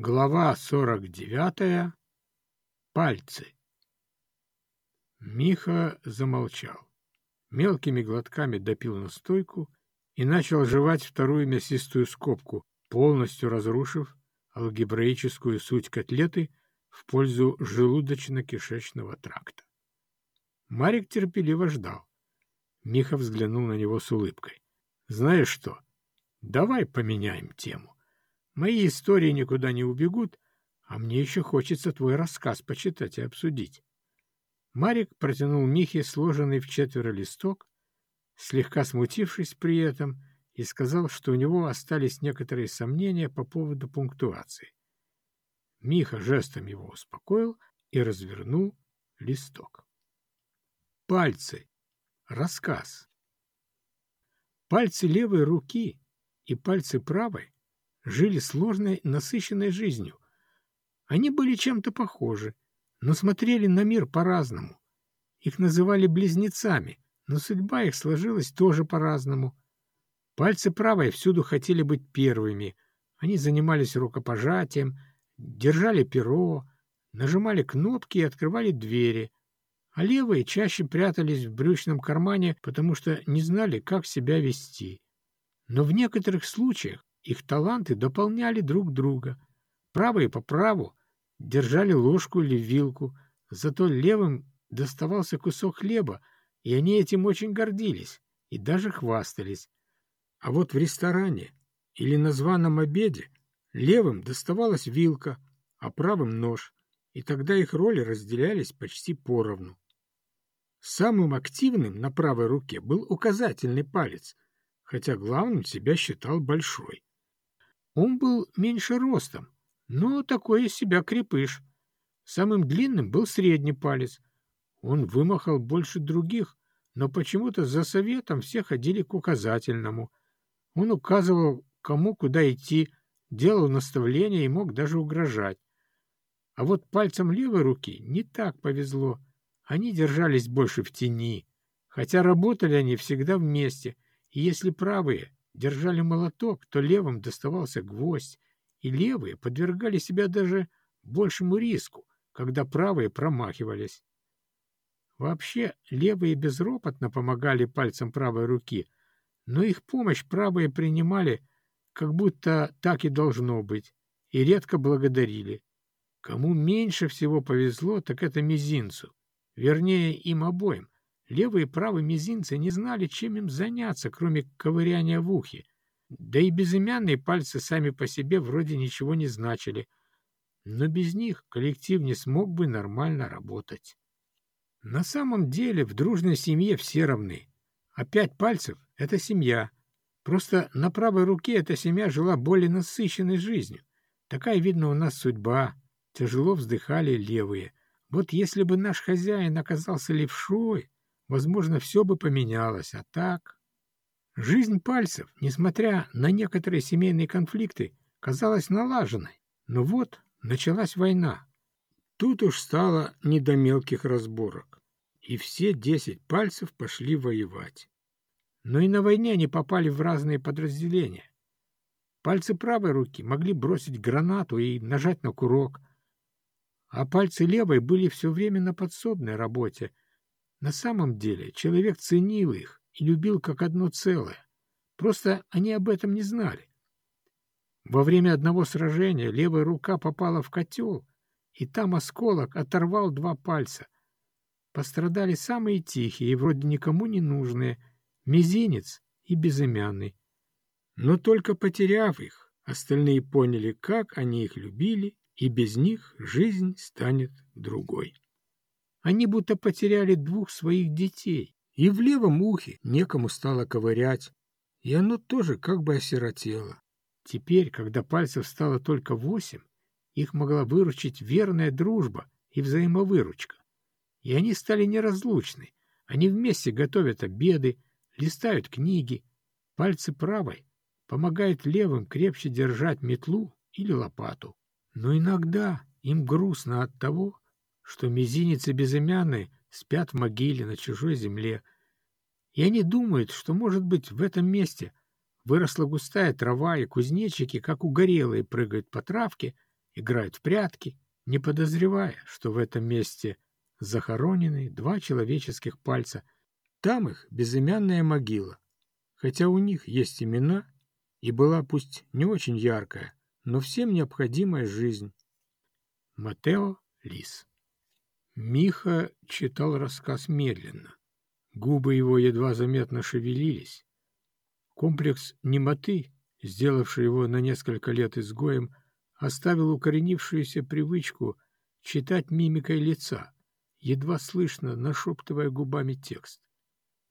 Глава сорок девятая. Пальцы. Миха замолчал. Мелкими глотками допил настойку и начал жевать вторую мясистую скобку, полностью разрушив алгебраическую суть котлеты в пользу желудочно-кишечного тракта. Марик терпеливо ждал. Миха взглянул на него с улыбкой. — Знаешь что, давай поменяем тему. Мои истории никуда не убегут, а мне еще хочется твой рассказ почитать и обсудить. Марик протянул Михе сложенный в четверо листок, слегка смутившись при этом, и сказал, что у него остались некоторые сомнения по поводу пунктуации. Миха жестом его успокоил и развернул листок. Пальцы. Рассказ. Пальцы левой руки и пальцы правой жили сложной, насыщенной жизнью. Они были чем-то похожи, но смотрели на мир по-разному. Их называли близнецами, но судьба их сложилась тоже по-разному. Пальцы правой всюду хотели быть первыми. Они занимались рукопожатием, держали перо, нажимали кнопки и открывали двери, а левые чаще прятались в брючном кармане, потому что не знали, как себя вести. Но в некоторых случаях их таланты дополняли друг друга. Правые по праву держали ложку или вилку, зато левым доставался кусок хлеба, и они этим очень гордились и даже хвастались. А вот в ресторане или на званом обеде левым доставалась вилка, а правым — нож, и тогда их роли разделялись почти поровну. Самым активным на правой руке был указательный палец, хотя главным себя считал большой. Он был меньше ростом, но такой из себя крепыш. Самым длинным был средний палец. Он вымахал больше других, но почему-то за советом все ходили к указательному. Он указывал, кому куда идти, делал наставления и мог даже угрожать. А вот пальцем левой руки не так повезло. Они держались больше в тени, хотя работали они всегда вместе, и если правые держали молоток, то левым доставался гвоздь, и левые подвергали себя даже большему риску, когда правые промахивались. Вообще, левые безропотно помогали пальцам правой руки, но их помощь правые принимали, как будто так и должно быть, и редко благодарили. Кому меньше всего повезло, так это мизинцу, вернее, им обоим, Левые и правые мизинцы не знали, чем им заняться, кроме ковыряния в ухе. Да и безымянные пальцы сами по себе вроде ничего не значили. Но без них коллектив не смог бы нормально работать. На самом деле в дружной семье все равны. А пять пальцев — это семья. Просто на правой руке эта семья жила более насыщенной жизнью. Такая, видно, у нас судьба. Тяжело вздыхали левые. Вот если бы наш хозяин оказался левшой, возможно, все бы поменялось, а так... Жизнь пальцев, несмотря на некоторые семейные конфликты, казалась налаженной. Но вот началась война. Тут уж стало не до мелких разборок. И все десять пальцев пошли воевать. Но и на войне они попали в разные подразделения. Пальцы правой руки могли бросить гранату и нажать на курок, а пальцы левой были все время на подсобной работе — на самом деле человек ценил их и любил как одно целое. Просто они об этом не знали. Во время одного сражения левая рука попала в котел, и там осколок оторвал два пальца. Пострадали самые тихие и вроде никому не нужные — мизинец и безымянный. Но только потеряв их, остальные поняли, как они их любили, и без них жизнь станет другой. Они будто потеряли двух своих детей. И в левом ухе некому стало ковырять, и оно тоже как бы осиротело. Теперь, когда пальцев стало только восемь, их могла выручить верная дружба и взаимовыручка. И они стали неразлучны. Они вместе готовят обеды, листают книги. Пальцы правой помогают левым крепче держать метлу или лопату. Но иногда им грустно от того, что мизинец и безымянный спят в могиле на чужой земле, и они думают, что, может быть, в этом месте выросла густая трава, и кузнечики, как угорелые, прыгают по травке играют в прятки, не подозревая, что в этом месте захоронены два человеческих пальца. Там их безымянная могила, хотя у них есть имена, и была пусть не очень яркая, но всем необходимая жизнь. Матео Лис Миха читал рассказ медленно. Губы его едва заметно шевелились. Комплекс немоты, сделавший его на несколько лет изгоем, оставил укоренившуюся привычку читать мимикой лица, едва слышно нашептывая губами текст.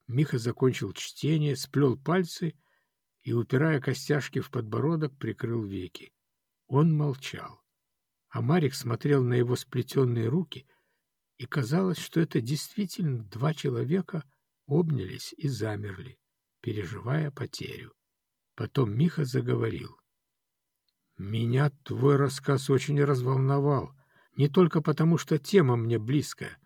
Миха закончил чтение, сплел пальцы и, упирая костяшки в подбородок, прикрыл веки. Он молчал. А Марик смотрел на его сплетенные руки, и казалось, что это действительно два человека обнялись и замерли, переживая потерю. Потом Миха заговорил. «Меня твой рассказ очень разволновал, не только потому, что тема мне близкая.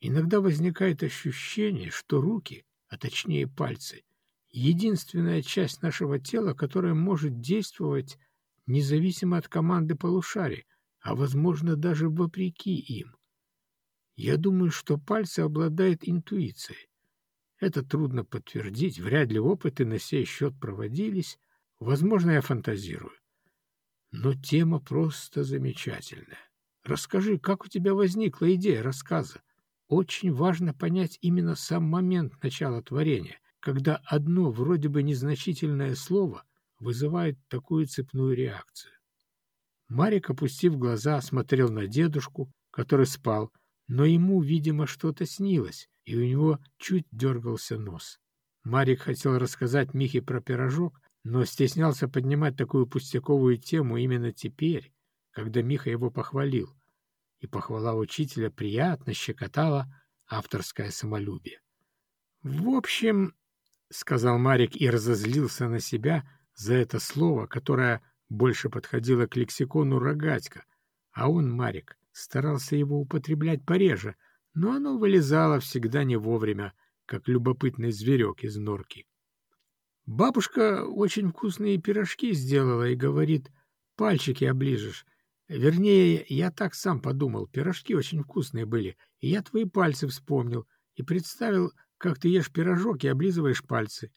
Иногда возникает ощущение, что руки, а точнее пальцы, единственная часть нашего тела, которая может действовать независимо от команды полушарий, а, возможно, даже вопреки им. Я думаю, что пальцы обладают интуицией. Это трудно подтвердить, вряд ли опыты на сей счет проводились, возможно, я фантазирую. Но тема просто замечательная. Расскажи, как у тебя возникла идея рассказа? Очень важно понять именно сам момент начала творения, когда одно вроде бы незначительное слово вызывает такую цепную реакцию. Марик, опустив глаза, смотрел на дедушку, который спал, но ему, видимо, что-то снилось, и у него чуть дергался нос. Марик хотел рассказать Михе про пирожок, но стеснялся поднимать такую пустяковую тему именно теперь, когда Миха его похвалил. И похвала учителя приятно щекотала авторское самолюбие. «В общем, — сказал Марик и разозлился на себя за это слово, которое больше подходило к лексикону «рогатька», а он, Марик, старался его употреблять пореже, но оно вылезало всегда не вовремя, как любопытный зверек из норки. Бабушка очень вкусные пирожки сделала и говорит, пальчики оближешь. Вернее, я так сам подумал, пирожки очень вкусные были, и я твои пальцы вспомнил и представил, как ты ешь пирожок и облизываешь пальцы.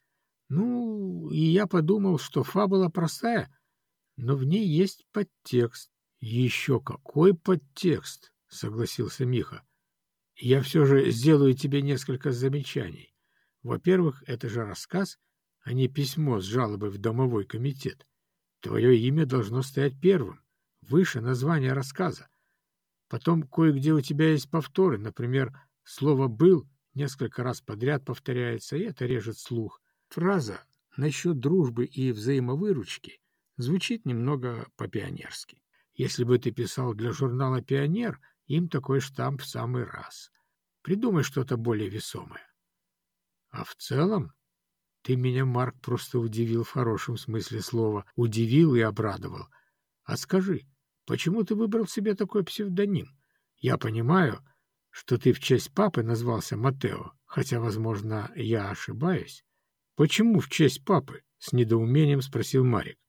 Ну, и я подумал, что фабула простая, но в ней есть подтекст. — Еще какой подтекст? — согласился Миха. — Я все же сделаю тебе несколько замечаний. Во-первых, это же рассказ, а не письмо с жалобой в домовой комитет. Твое имя должно стоять первым, выше названия рассказа. Потом кое-где у тебя есть повторы, например, слово «был» несколько раз подряд повторяется, и это режет слух. Фраза насчет дружбы и взаимовыручки звучит немного по-пионерски. Если бы ты писал для журнала «Пионер», им такой штамп в самый раз. Придумай что-то более весомое. А в целом ты меня, Марк, просто удивил в хорошем смысле слова. Удивил и обрадовал. А скажи, почему ты выбрал себе такой псевдоним? Я понимаю, что ты в честь папы назвался Матео, хотя, возможно, я ошибаюсь. Почему в честь папы? С недоумением спросил Марик.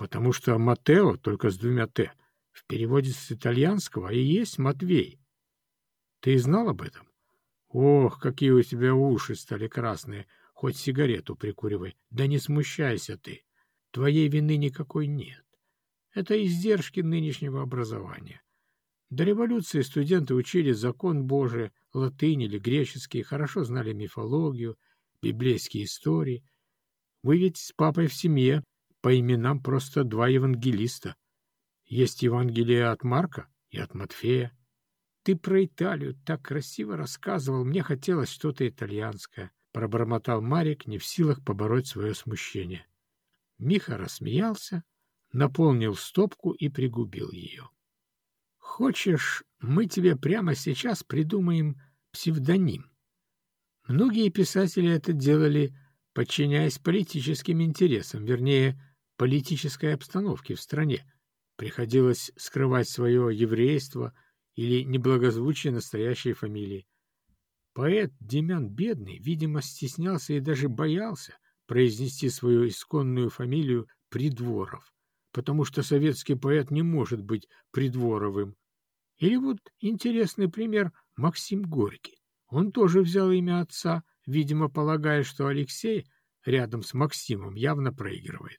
Потому что Матео, только с двумя «т», в переводе с итальянского и есть Матвей. Ты знал об этом? Ох, какие у тебя уши стали красные. Хоть сигарету прикуривай. Да не смущайся ты. Твоей вины никакой нет. Это издержки нынешнего образования. До революции студенты учили закон Божий, латынь или греческий, хорошо знали мифологию, библейские истории. Вы ведь с папой в семье, по именам просто два евангелиста. Есть Евангелие от Марка и от Матфея. Ты про Италию так красиво рассказывал, мне хотелось что-то итальянское. — пробормотал Марик, не в силах побороть свое смущение. Миха рассмеялся, наполнил стопку и пригубил ее. — Хочешь, мы тебе прямо сейчас придумаем псевдоним? Многие писатели это делали, подчиняясь политическим интересам, вернее, политической обстановке в стране. Приходилось скрывать свое еврейство или неблагозвучие настоящей фамилии. Поэт Демян Бедный, видимо, стеснялся и даже боялся произнести свою исконную фамилию Придворов. потому что советский поэт не может быть придворовым. Или вот интересный пример Максим Горький. Он тоже взял имя отца, видимо, полагая, что Алексей рядом с Максимом явно проигрывает.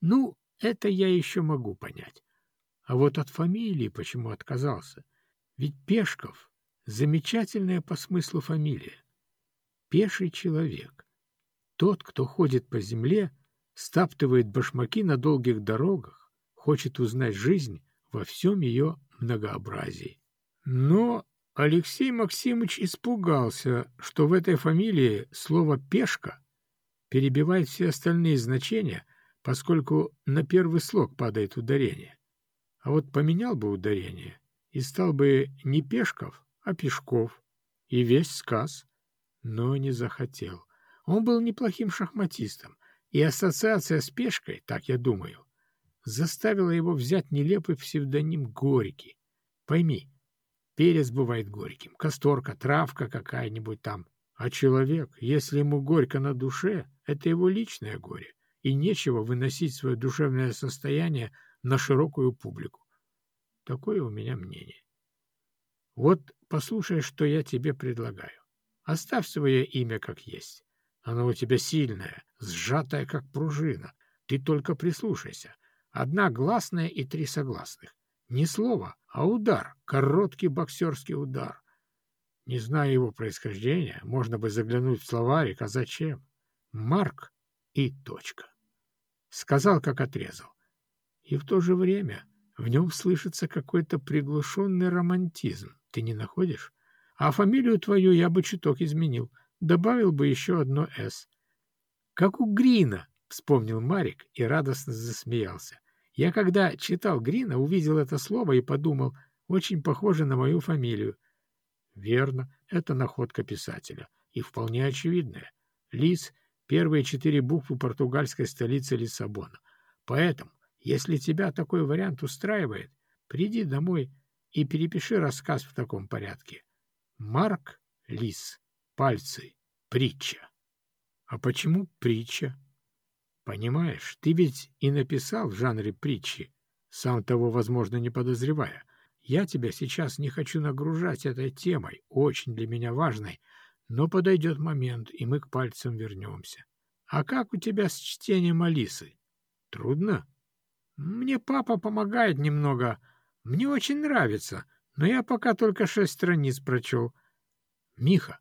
Ну, это я еще могу понять. А вот от фамилии почему отказался? Ведь Пешков — замечательная по смыслу фамилия. Пеший человек. Тот, кто ходит по земле, стаптывает башмаки на долгих дорогах, хочет узнать жизнь во всем ее многообразии. Но Алексей Максимович испугался, что в этой фамилии слово «пешка» перебивает все остальные значения, поскольку на первый слог падает ударение. А вот поменял бы ударение, и стал бы не Пешков, а Пешков, и весь сказ, но не захотел. Он был неплохим шахматистом, и ассоциация с Пешкой, так я думаю, заставила его взять нелепый псевдоним Горький. Пойми, перец бывает горьким, касторка, травка какая-нибудь там. А человек, если ему горько на душе, это его личное горе, и нечего выносить свое душевное состояние на широкую публику. Такое у меня мнение. Вот послушай, что я тебе предлагаю. Оставь свое имя как есть. Оно у тебя сильное, сжатое, как пружина. Ты только прислушайся. Одна гласная и три согласных. Не слово, а удар, короткий боксерский удар. Не зная его происхождения, можно бы заглянуть в словарик, а зачем? Марк и точка. Сказал, как отрезал. И в то же время в нем слышится какой-то приглушенный романтизм. Ты не находишь? А фамилию твою я бы чуток изменил. Добавил бы еще одно «С». Как у Грина, вспомнил Марик и радостно засмеялся. Я когда читал Грина, увидел это слово и подумал, очень похоже на мою фамилию. Верно, это находка писателя. И вполне очевидная. Лис — первые четыре буквы португальской столицы Лиссабона. Поэтому, если тебя такой вариант устраивает, приди домой и перепиши рассказ в таком порядке. Марк Лис. Пальцы. Притча. А почему притча? Понимаешь, ты ведь и написал в жанре притчи, сам того, возможно, не подозревая. Я тебя сейчас не хочу нагружать этой темой, очень для меня важной, но подойдет момент, и мы к пальцам вернемся. А как у тебя с чтением Алисы? Трудно? Мне папа помогает немного. Мне очень нравится, но я пока только шесть страниц прочел. Миха,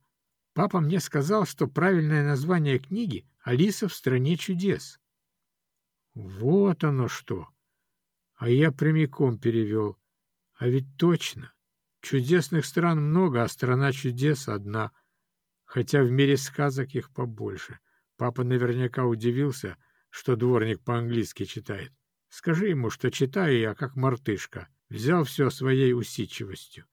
папа мне сказал, что правильное название книги «Алиса в стране чудес». Вот оно что! А я прямиком перевел. А ведь точно. Чудесных стран много, а страна чудес одна. Хотя в мире сказок их побольше. Папа наверняка удивился, что дворник по-английски читает. Скажи ему, что читаю я, как мартышка. Взял все своей усидчивостью.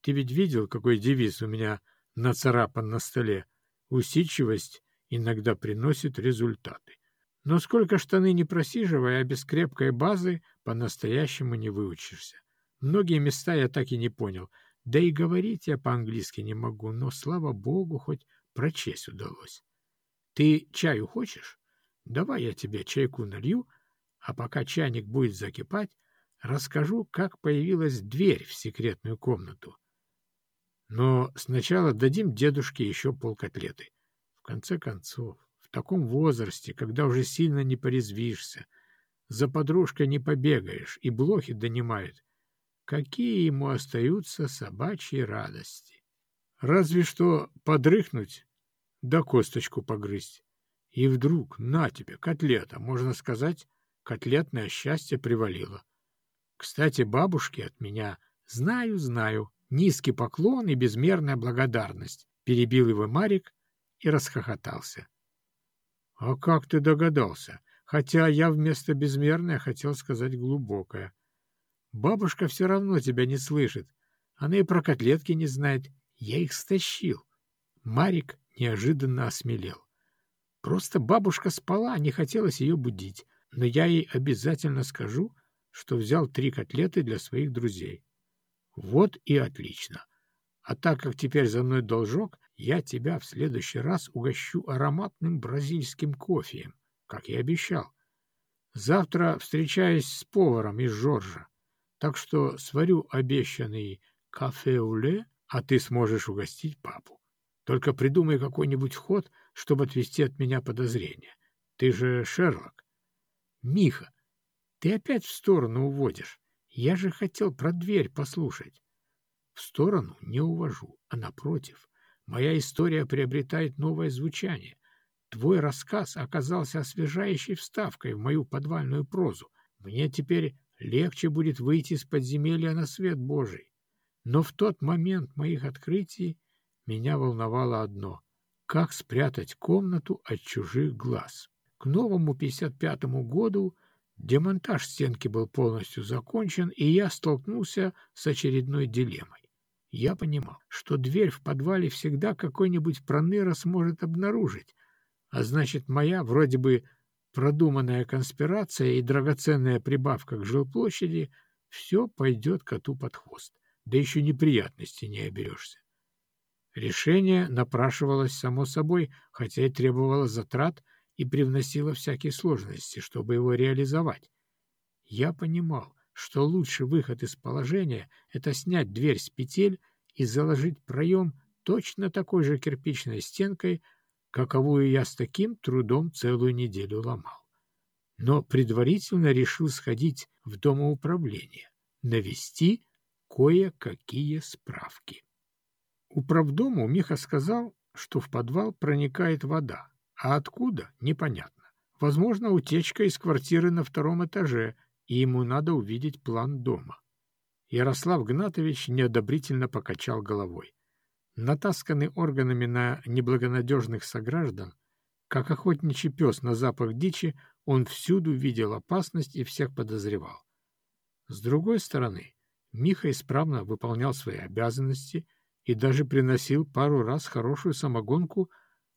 Ты ведь видел, какой девиз у меня нацарапан на столе? Усидчивость иногда приносит результаты. Но сколько штаны не просиживая, а без крепкой базы по-настоящему не выучишься. Многие места я так и не понял. Да и говорить я по-английски не могу, но, слава богу, хоть прочесть удалось. Ты чаю хочешь? Давай я тебе чайку налью, а пока чайник будет закипать, расскажу, как появилась дверь в секретную комнату. Но сначала дадим дедушке еще полкотлеты. В конце концов, в таком возрасте, когда уже сильно не порезвишься, за подружкой не побегаешь и блохи донимают, какие ему остаются собачьи радости? Разве что подрыхнуть да косточку погрызть. И вдруг, на тебе, котлета, можно сказать, котлетное счастье привалило. Кстати, бабушке от меня «знаю, знаю», низкий поклон и безмерная благодарность, перебил его Марик и расхохотался. — А как ты догадался? Хотя я вместо безмерное хотел сказать глубокое. Бабушка все равно тебя не слышит. Она и про котлетки не знает. Я их стащил. Марик неожиданно осмелел. Просто бабушка спала, не хотелось ее будить, но я ей обязательно скажу, что взял три котлеты для своих друзей. Вот и отлично. А так как теперь за мной должок, я тебя в следующий раз угощу ароматным бразильским кофеем, как и обещал. Завтра встречаюсь с поваром из Жоржа, так что сварю обещанный кафе-уле, а ты сможешь угостить папу. Только придумай какой-нибудь ход, чтобы отвести от меня подозрения. Ты же Шерлок. Миха, ты опять в сторону уводишь. Я же хотел про дверь послушать. В сторону не увожу, а напротив. Моя история приобретает новое звучание. Твой рассказ оказался освежающей вставкой в мою подвальную прозу. Мне теперь легче будет выйти из подземелья на свет Божий. Но в тот момент моих открытий меня волновало одно — как спрятать комнату от чужих глаз. К новому 55-му году демонтаж стенки был полностью закончен, и я столкнулся с очередной дилеммой. Я понимал, что дверь в подвале всегда какой-нибудь проныра сможет обнаружить, а значит, моя вроде бы продуманная конспирация и драгоценная прибавка к жилплощади — все пойдет коту под хвост, да еще неприятностей не оберешься. Решение напрашивалось само собой, хотя и требовало затрат и привносило всякие сложности, чтобы его реализовать. Я понимал, что лучший выход из положения — это снять дверь с петель и заложить проем точно такой же кирпичной стенкой, каковую я с таким трудом целую неделю ломал. Но предварительно решил сходить в домоуправление, навести кое-какие справки. Управдому Миха сказал, что в подвал проникает вода, а откуда — непонятно. Возможно, утечка из квартиры на втором этаже, и ему надо увидеть план дома. Ярослав Гнатович неодобрительно покачал головой Натасканный органами на неблагонадежных сограждан, как охотничий пес на запах дичи, он всюду видел опасность и всех подозревал. С другой стороны, Миха исправно выполнял свои обязанности — и даже приносил пару раз хорошую самогонку,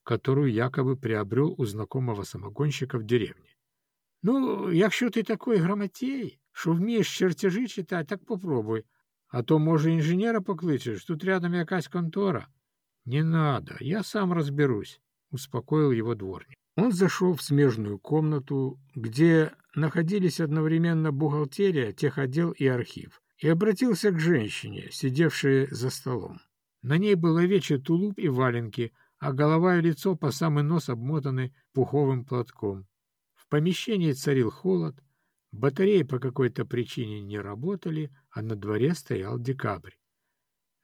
которую якобы приобрел у знакомого самогонщика в деревне. — Ну, якщо ти такой грамотей, що вмієш чертежі читати, так попробуй. а то, може, інженера покличеш, тут рядом якась контора. — Не надо, я сам разберусь, — успокоил его дворник. Он зашел в смежную комнату, где находились одновременно бухгалтерия, техотдел и архив, и обратился к женщине, сидевшей за столом. На ней был овечий тулуп и валенки, а голова и лицо по самый нос обмотаны пуховым платком. В помещении царил холод, батареи по какой-то причине не работали, а на дворе стоял декабрь.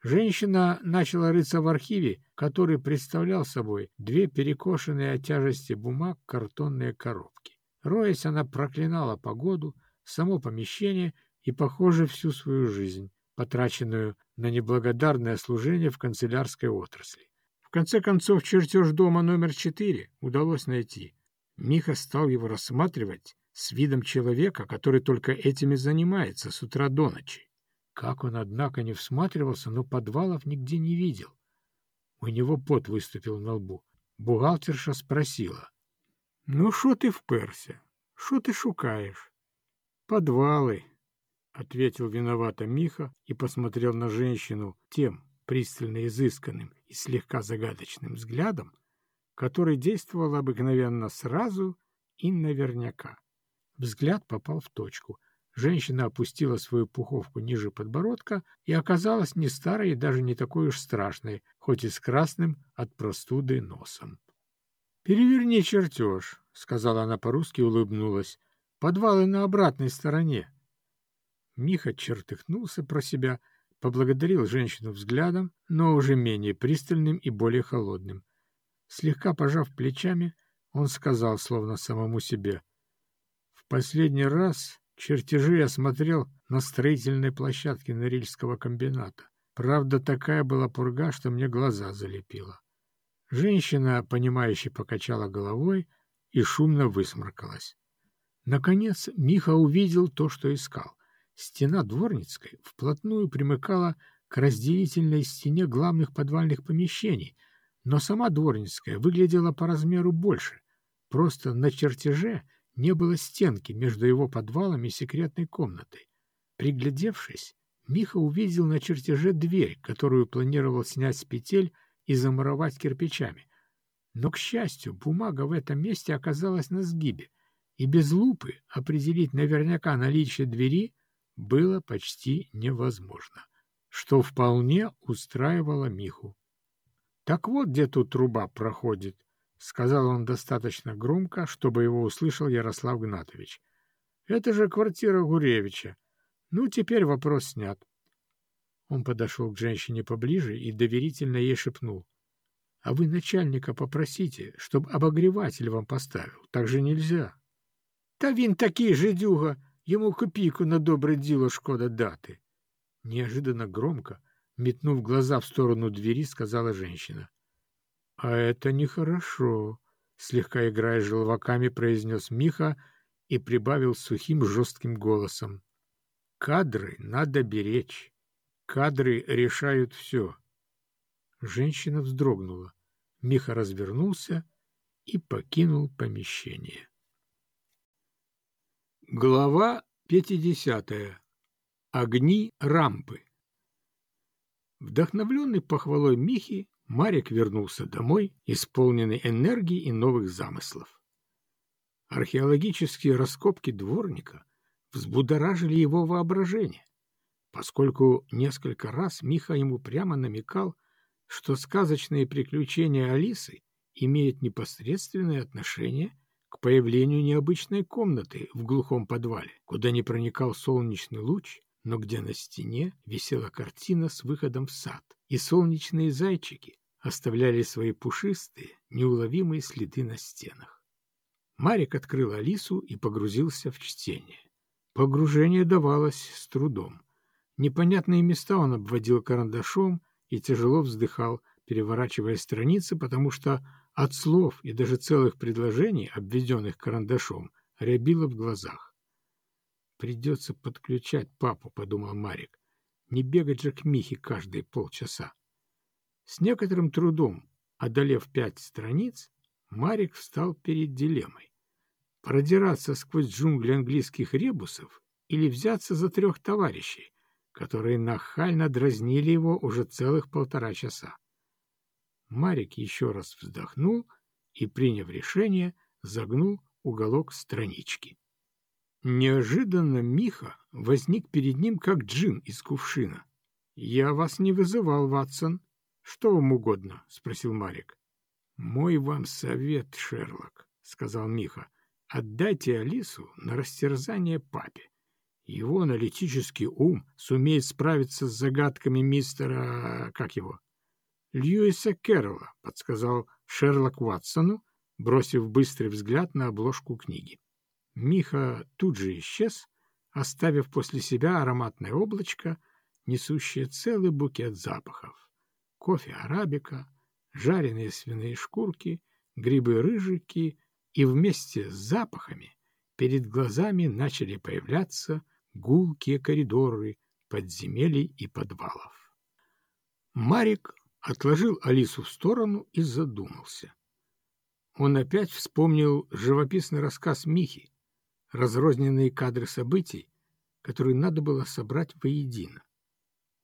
Женщина начала рыться в архиве, который представлял собой две перекошенные от тяжести бумаг картонные коробки. Роясь, она проклинала погоду, само помещение и, похоже, всю свою жизнь, потраченную на неблагодарное служение в канцелярской отрасли. В конце концов, чертеж дома номер четыре удалось найти. Миха стал его рассматривать с видом человека, который только этим и занимается с утра до ночи. Как он, однако, не всматривался, но подвалов нигде не видел. У него пот выступил на лбу. Бухгалтерша спросила. — Ну, что ты вперся? Что ты шукаешь? — Подвалы, — ответил виновато Миха и посмотрел на женщину тем пристально изысканным и слегка загадочным взглядом, который действовал обыкновенно сразу и наверняка. Взгляд попал в точку. Женщина опустила свою пуховку ниже подбородка и оказалась не старой и даже не такой уж страшной, хоть и с красным от простуды носом. «Переверни чертеж», — сказала она по-русски и улыбнулась. «Подвалы на обратной стороне». Миха чертыхнулся про себя, поблагодарил женщину взглядом, но уже менее пристальным и более холодным. Слегка пожав плечами, он сказал, словно самому себе, «В последний раз чертежи я смотрел на строительной площадке Норильского комбината. Правда, такая была пурга, что мне глаза залепила». Женщина, понимающе покачала головой и шумно высморкалась. Наконец Миха увидел то, что искал. Стена Дворницкой вплотную примыкала к разделительной стене главных подвальных помещений, но сама Дворницкая выглядела по размеру больше. Просто на чертеже не было стенки между его подвалом и секретной комнатой. Приглядевшись, Миха увидел на чертеже дверь, которую планировал снять с петель и замуровать кирпичами. Но, к счастью, бумага в этом месте оказалась на сгибе. и без лупы определить наверняка наличие двери было почти невозможно, что вполне устраивало Миху. «Так вот, где тут труба проходит», — сказал он достаточно громко, чтобы его услышал Ярослав Гнатович. «Это же квартира Гуревича. Ну, теперь вопрос снят». Он подошел к женщине поближе и доверительно ей шепнул. «А вы начальника попросите, чтобы обогреватель вам поставил. Так же нельзя». «Та він такий же дюга, ему копейку на доброе дело шкода даты». Неожиданно громко, метнув глаза в сторону двери, сказала женщина. — А это нехорошо, — слегка играя желваками, произнес Миха и прибавил сухим жестким голосом. — Кадры надо беречь. Кадры решают все. Женщина вздрогнула. Миха развернулся и покинул помещение. Глава пятидесятая. Огни рампы. Вдохновленный похвалой Михи, Марик вернулся домой, исполненный энергии и новых замыслов. Археологические раскопки дворника взбудоражили его воображение, поскольку несколько раз Миха ему прямо намекал, что сказочные приключения Алисы имеют непосредственное отношение к появлению необычной комнаты в глухом подвале, куда не проникал солнечный луч но где на стене висела картина с выходом в сад, и солнечные зайчики оставляли свои пушистые, неуловимые следы на стенах. Марик открыл Алису и погрузился в чтение. Погружение давалось с трудом. Непонятные места он обводил карандашом и тяжело вздыхал, переворачивая страницы, потому что от слов и даже целых предложений, обведенных карандашом, рябило в глазах. Придется подключать папу, подумал Марик. Не бегать же к Михе каждые полчаса. С некоторым трудом, одолев пять страниц, Марик встал перед дилеммой. Продираться сквозь джунгли английских ребусов или взяться за трех товарищей, которые нахально дразнили его уже целых полтора часа. Марик еще раз вздохнул и, приняв решение, загнул уголок странички. Неожиданно Миха возник перед ним, как джин из кувшина. — Я вас не вызывал, Ватсон. Что вам угодно? — спросил Марик. — Мой вам совет, Шерлок, — сказал Миха. — Отдайте Алису на растерзание папе. Его аналитический ум сумеет справиться с загадками мистера... как его? — Льюиса Кэрролла, — подсказал Шерлок Ватсону, бросив быстрый взгляд на обложку книги. Миха тут же исчез, оставив после себя ароматное облачко, несущее целый букет запахов. Кофе арабика, жареные свиные шкурки, грибы-рыжики, и вместе с запахами перед глазами начали появляться гулкие коридоры подземелий и подвалов. Марик отложил Алису в сторону и задумался. Он опять вспомнил живописный рассказ Михи, разрозненные кадры событий, которые надо было собрать воедино.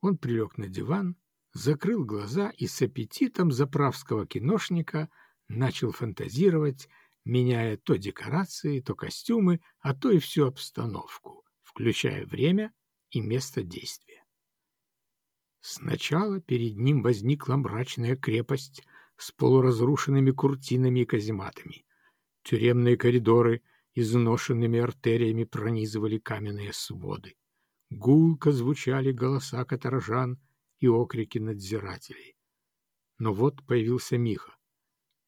Он прилег на диван, закрыл глаза и с аппетитом заправского киношника начал фантазировать, меняя то декорации, то костюмы, а то и всю обстановку, включая время и место действия. Сначала перед ним возникла мрачная крепость с полуразрушенными куртинами и казематами, тюремные коридоры — изношенными артериями пронизывали каменные своды. Гулко звучали голоса каторжан и окрики надзирателей. Но вот появился Миха.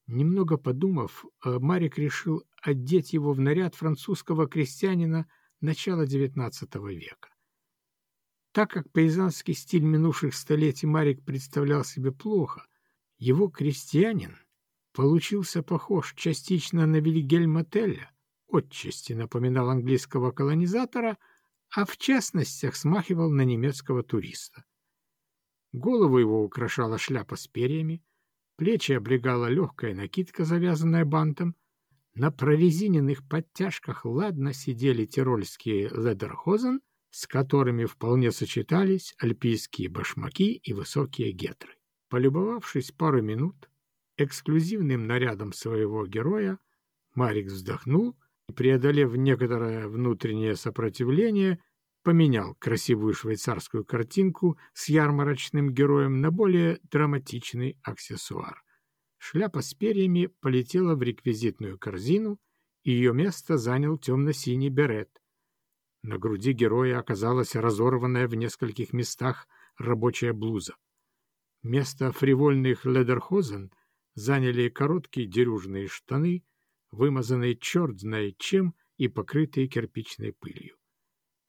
Немного подумав, э, Марик решил одеть его в наряд французского крестьянина начала XIX века. Так как пейзанский стиль минувших столетий Марик представлял себе плохо, его крестьянин получился похож частично на Вильгельма Телля, отчасти напоминал английского колонизатора, а в частностях смахивал на немецкого туриста. Голову его украшала шляпа с перьями, плечи облегала легкая накидка, завязанная бантом, на прорезиненных подтяжках ладно сидели тирольские ледерхозен, с которыми вполне сочетались альпийские башмаки и высокие гетры. Полюбовавшись пару минут эксклюзивным нарядом своего героя, Марик вздохнул преодолев некоторое внутреннее сопротивление, поменял красивую швейцарскую картинку с ярмарочным героем на более драматичный аксессуар. Шляпа с перьями полетела в реквизитную корзину, и ее место занял темно-синий берет. На груди героя оказалась разорванная в нескольких местах рабочая блуза. Место фривольных ледерхозен заняли короткие дерюжные штаны, вымазанные черт знает чем и покрытые кирпичной пылью.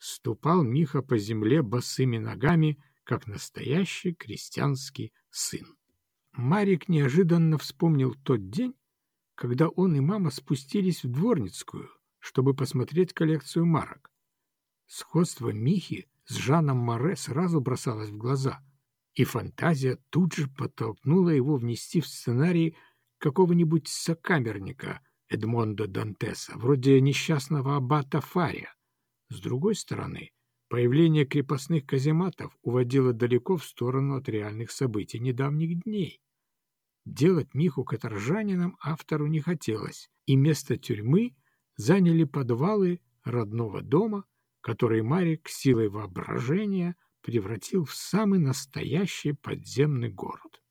Ступал Миха по земле босыми ногами, как настоящий крестьянский сын. Марик неожиданно вспомнил тот день, когда он и мама спустились в Дворницкую, чтобы посмотреть коллекцию марок. Сходство Михи с Жаном Море сразу бросалось в глаза, и фантазия тут же подтолкнула его внести в сценарий какого-нибудь сокамерника Эдмонда Дантеса, вроде несчастного аббата Фария. С другой стороны, появление крепостных казематов уводило далеко в сторону от реальных событий недавних дней. Делать Миху каторжанином автору не хотелось, и место тюрьмы заняли подвалы родного дома, который Марик силой воображения превратил в самый настоящий подземный город.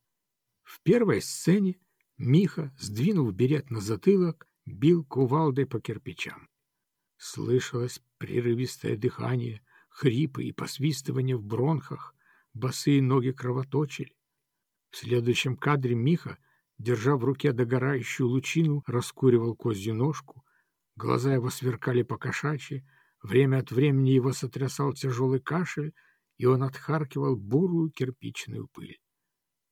В первой сцене Миха, сдвинув берет на затылок, бил кувалдой по кирпичам. Слышалось прерывистое дыхание, хрипы и посвистывание в бронхах, босые ноги кровоточили. В следующем кадре Миха, держа в руке догорающую лучину, раскуривал козью ножку, глаза его сверкали по кошачьи, время от времени его сотрясал тяжелый кашель, и он отхаркивал бурую кирпичную пыль.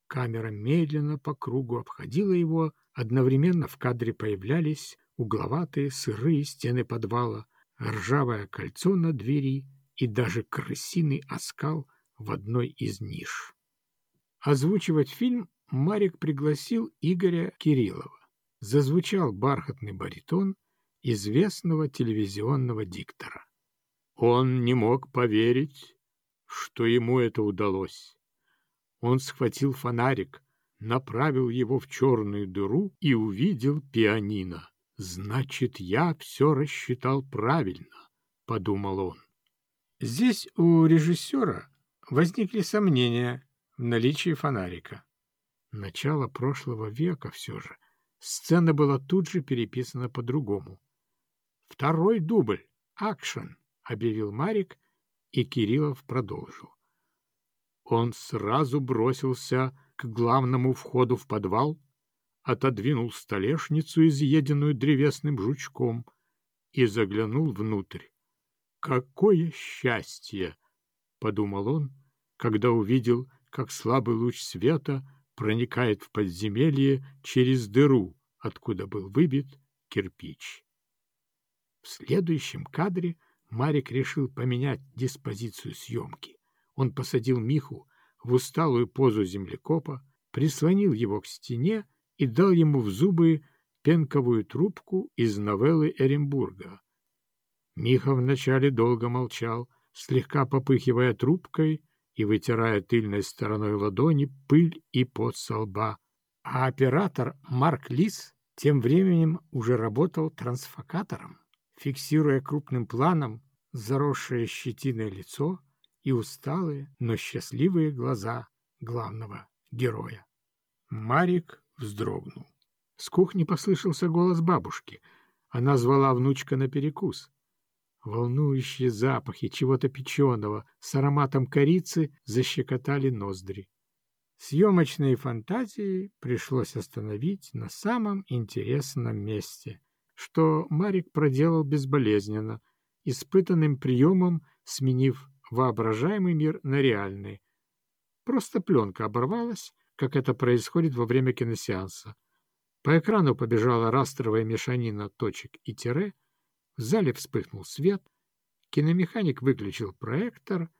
Камера медленно по кругу обходила его, одновременно в кадре появлялись угловатые сырые стены подвала, ржавое кольцо на двери и даже крысиный оскал в одной из ниш. Озвучивать фильм Марик пригласил Игоря Кириллова. Зазвучал бархатный баритон известного телевизионного диктора. Он не мог поверить, что ему это удалось. Он схватил фонарик, направил его в черную дыру и увидел пианино. «Значит, я все рассчитал правильно», — подумал он. Здесь у режиссера возникли сомнения в наличии фонарика. Начало прошлого века все же. Сцена была тут же переписана по-другому. «Второй дубль. Акшен», — объявил Марик, и Кириллов продолжил. Он сразу бросился к главному входу в подвал, отодвинул столешницу, изъеденную древесным жучком, и заглянул внутрь. «Какое счастье!» — подумал он, когда увидел, как слабый луч света проникает в подземелье через дыру, откуда был выбит кирпич. В следующем кадре Марик решил поменять диспозицию съемки. Он посадил Миху в усталую позу землекопа, прислонил его к стене и дал ему в зубы пенковую трубку из новеллы Эренбурга. Миха вначале долго молчал, слегка попыхивая трубкой и вытирая тыльной стороной ладони пыль и пот со лба. А оператор Марк Лис тем временем уже работал трансфокатором, фиксируя крупным планом заросшее щетиной лицо и усталые, но счастливые глаза главного героя. Марик вздрогнул. С кухни послышался голос бабушки. Она звала внучка на перекус. Волнующие запахи чего-то печеного с ароматом корицы защекотали ноздри. Съемочные фантазии пришлось остановить на самом интересном месте, что Марик проделал безболезненно, испытанным приемом сменив воображаемый мир на реальный. Просто пленка оборвалась, как это происходит во время киносеанса. По экрану побежала растровая мешанина точек и тире, в зале вспыхнул свет, киномеханик выключил проектор,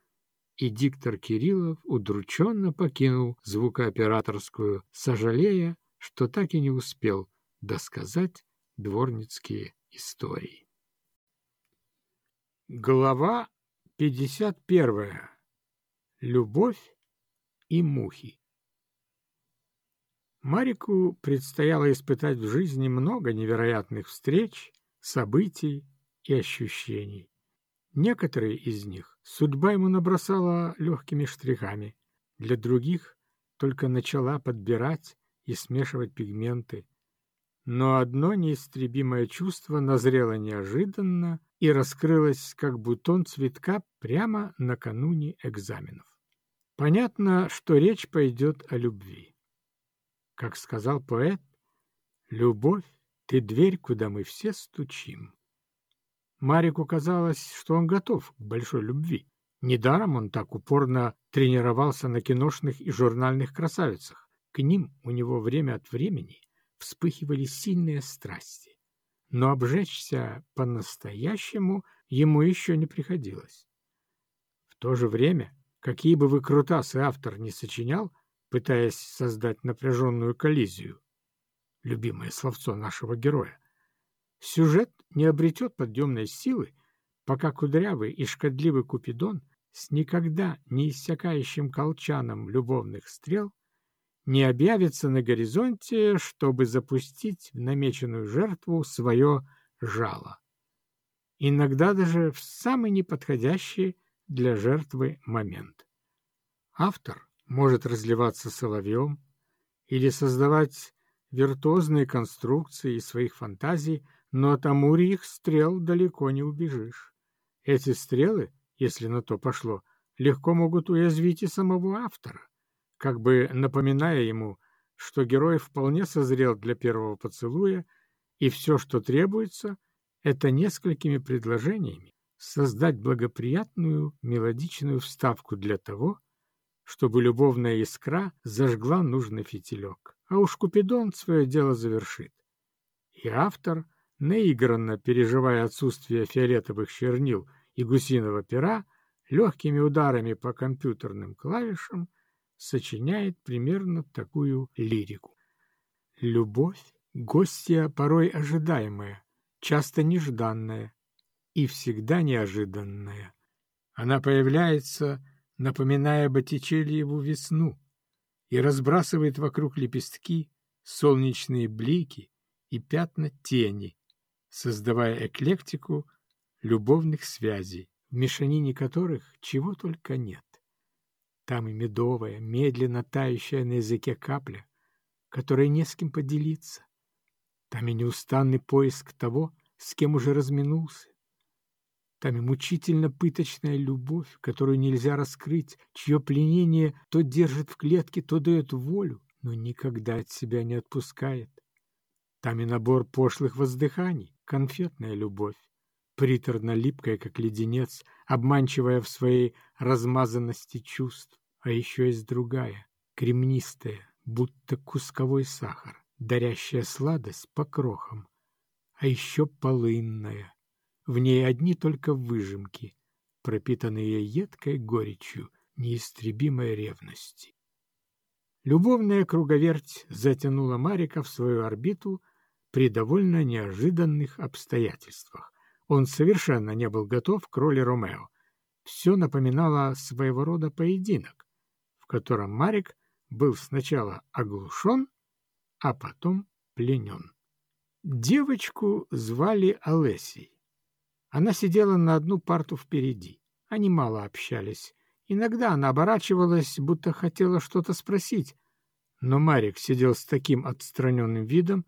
и диктор Кириллов удрученно покинул звукооператорскую, сожалея, что так и не успел досказать дворницкие истории. Глава 51. Любовь и мухи. Марику предстояло испытать в жизни много невероятных встреч, событий и ощущений. Некоторые из них судьба ему набросала легкими штрихами, для других только начала подбирать и смешивать пигменты. Но одно неистребимое чувство назрело неожиданно и раскрылось, как бутон цветка, прямо накануне экзаменов. Понятно, что речь пойдет о любви. Как сказал поэт, «Любовь — ты дверь, куда мы все стучим». Марику казалось, что он готов к большой любви. Недаром он так упорно тренировался на киношных и журнальных красавицах. К ним у него время от времени вспыхивали сильные страсти. Но обжечься по-настоящему ему еще не приходилось. В то же время, какие бы выкрутасы автор не сочинял, пытаясь создать напряженную коллизию, любимое словцо нашего героя, сюжет не обретет подъемной силы, пока кудрявый и шкодливый Купидон с никогда не иссякающим колчаном любовных стрел не объявится на горизонте, чтобы запустить в намеченную жертву свое жало. Иногда даже в самый неподходящий для жертвы момент. Автор может разливаться соловьем или создавать виртуозные конструкции из своих фантазий, но от Амури стрел далеко не убежишь. Эти стрелы, если на то пошло, легко могут уязвить и самого автора, как бы напоминая ему, что герой вполне созрел для первого поцелуя, и все, что требуется, это несколькими предложениями создать благоприятную мелодичную вставку для того, чтобы любовная искра зажгла нужный фитилек. А уж Купидон свое дело завершит. И автор — наигранно переживая отсутствие фиолетовых чернил и гусиного пера, легкими ударами по компьютерным клавишам сочиняет примерно такую лирику. Любовь — гостья порой ожидаемая, часто нежданная и всегда неожиданная. Она появляется, напоминая Боттичелliеву весну, и разбрасывает вокруг лепестки, солнечные блики и пятна тени, создавая эклектику любовных связей, в мешанине которых чего только нет. Там и медовая, медленно тающая на языке капля, которой не с кем поделиться. Там и неустанный поиск того, с кем уже разминулся. Там и мучительно пыточная любовь, которую нельзя раскрыть, чье пленение то держит в клетке, то дает волю, но никогда от себя не отпускает. Там и набор пошлых воздыханий, конфетная любовь, приторно-липкая, как леденец, обманчивая в своей размазанности чувств, а еще есть другая, кремнистая, будто кусковой сахар, дарящая сладость по крохам, а еще полынная. В ней одни только выжимки, пропитанные едкой горечью неистребимой ревности. Любовная круговерть затянула Марика в свою орбиту при довольно неожиданных обстоятельствах. Он совершенно не был готов к роли Ромео. Все напоминало своего рода поединок, в котором Марик был сначала оглушен, а потом пленен. Девочку звали Олесей. Она сидела на одну парту впереди. Они мало общались. Иногда она оборачивалась, будто хотела что-то спросить, но Марик сидел с таким отстраненным видом,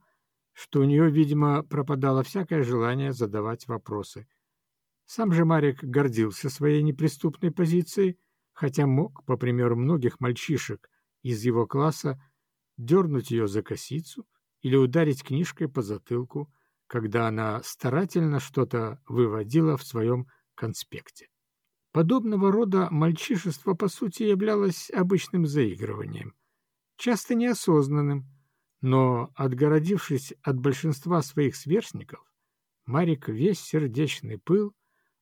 что у нее, видимо, пропадало всякое желание задавать вопросы. Сам же Марик гордился своей неприступной позицией, хотя мог, по примеру многих мальчишек из его класса, дернуть ее за косицу или ударить книжкой по затылку, когда она старательно что-то выводила в своем конспекте. Подобного рода мальчишество, по сути, являлось обычным заигрыванием, часто неосознанным, но, отгородившись от большинства своих сверстников, Марик весь сердечный пыл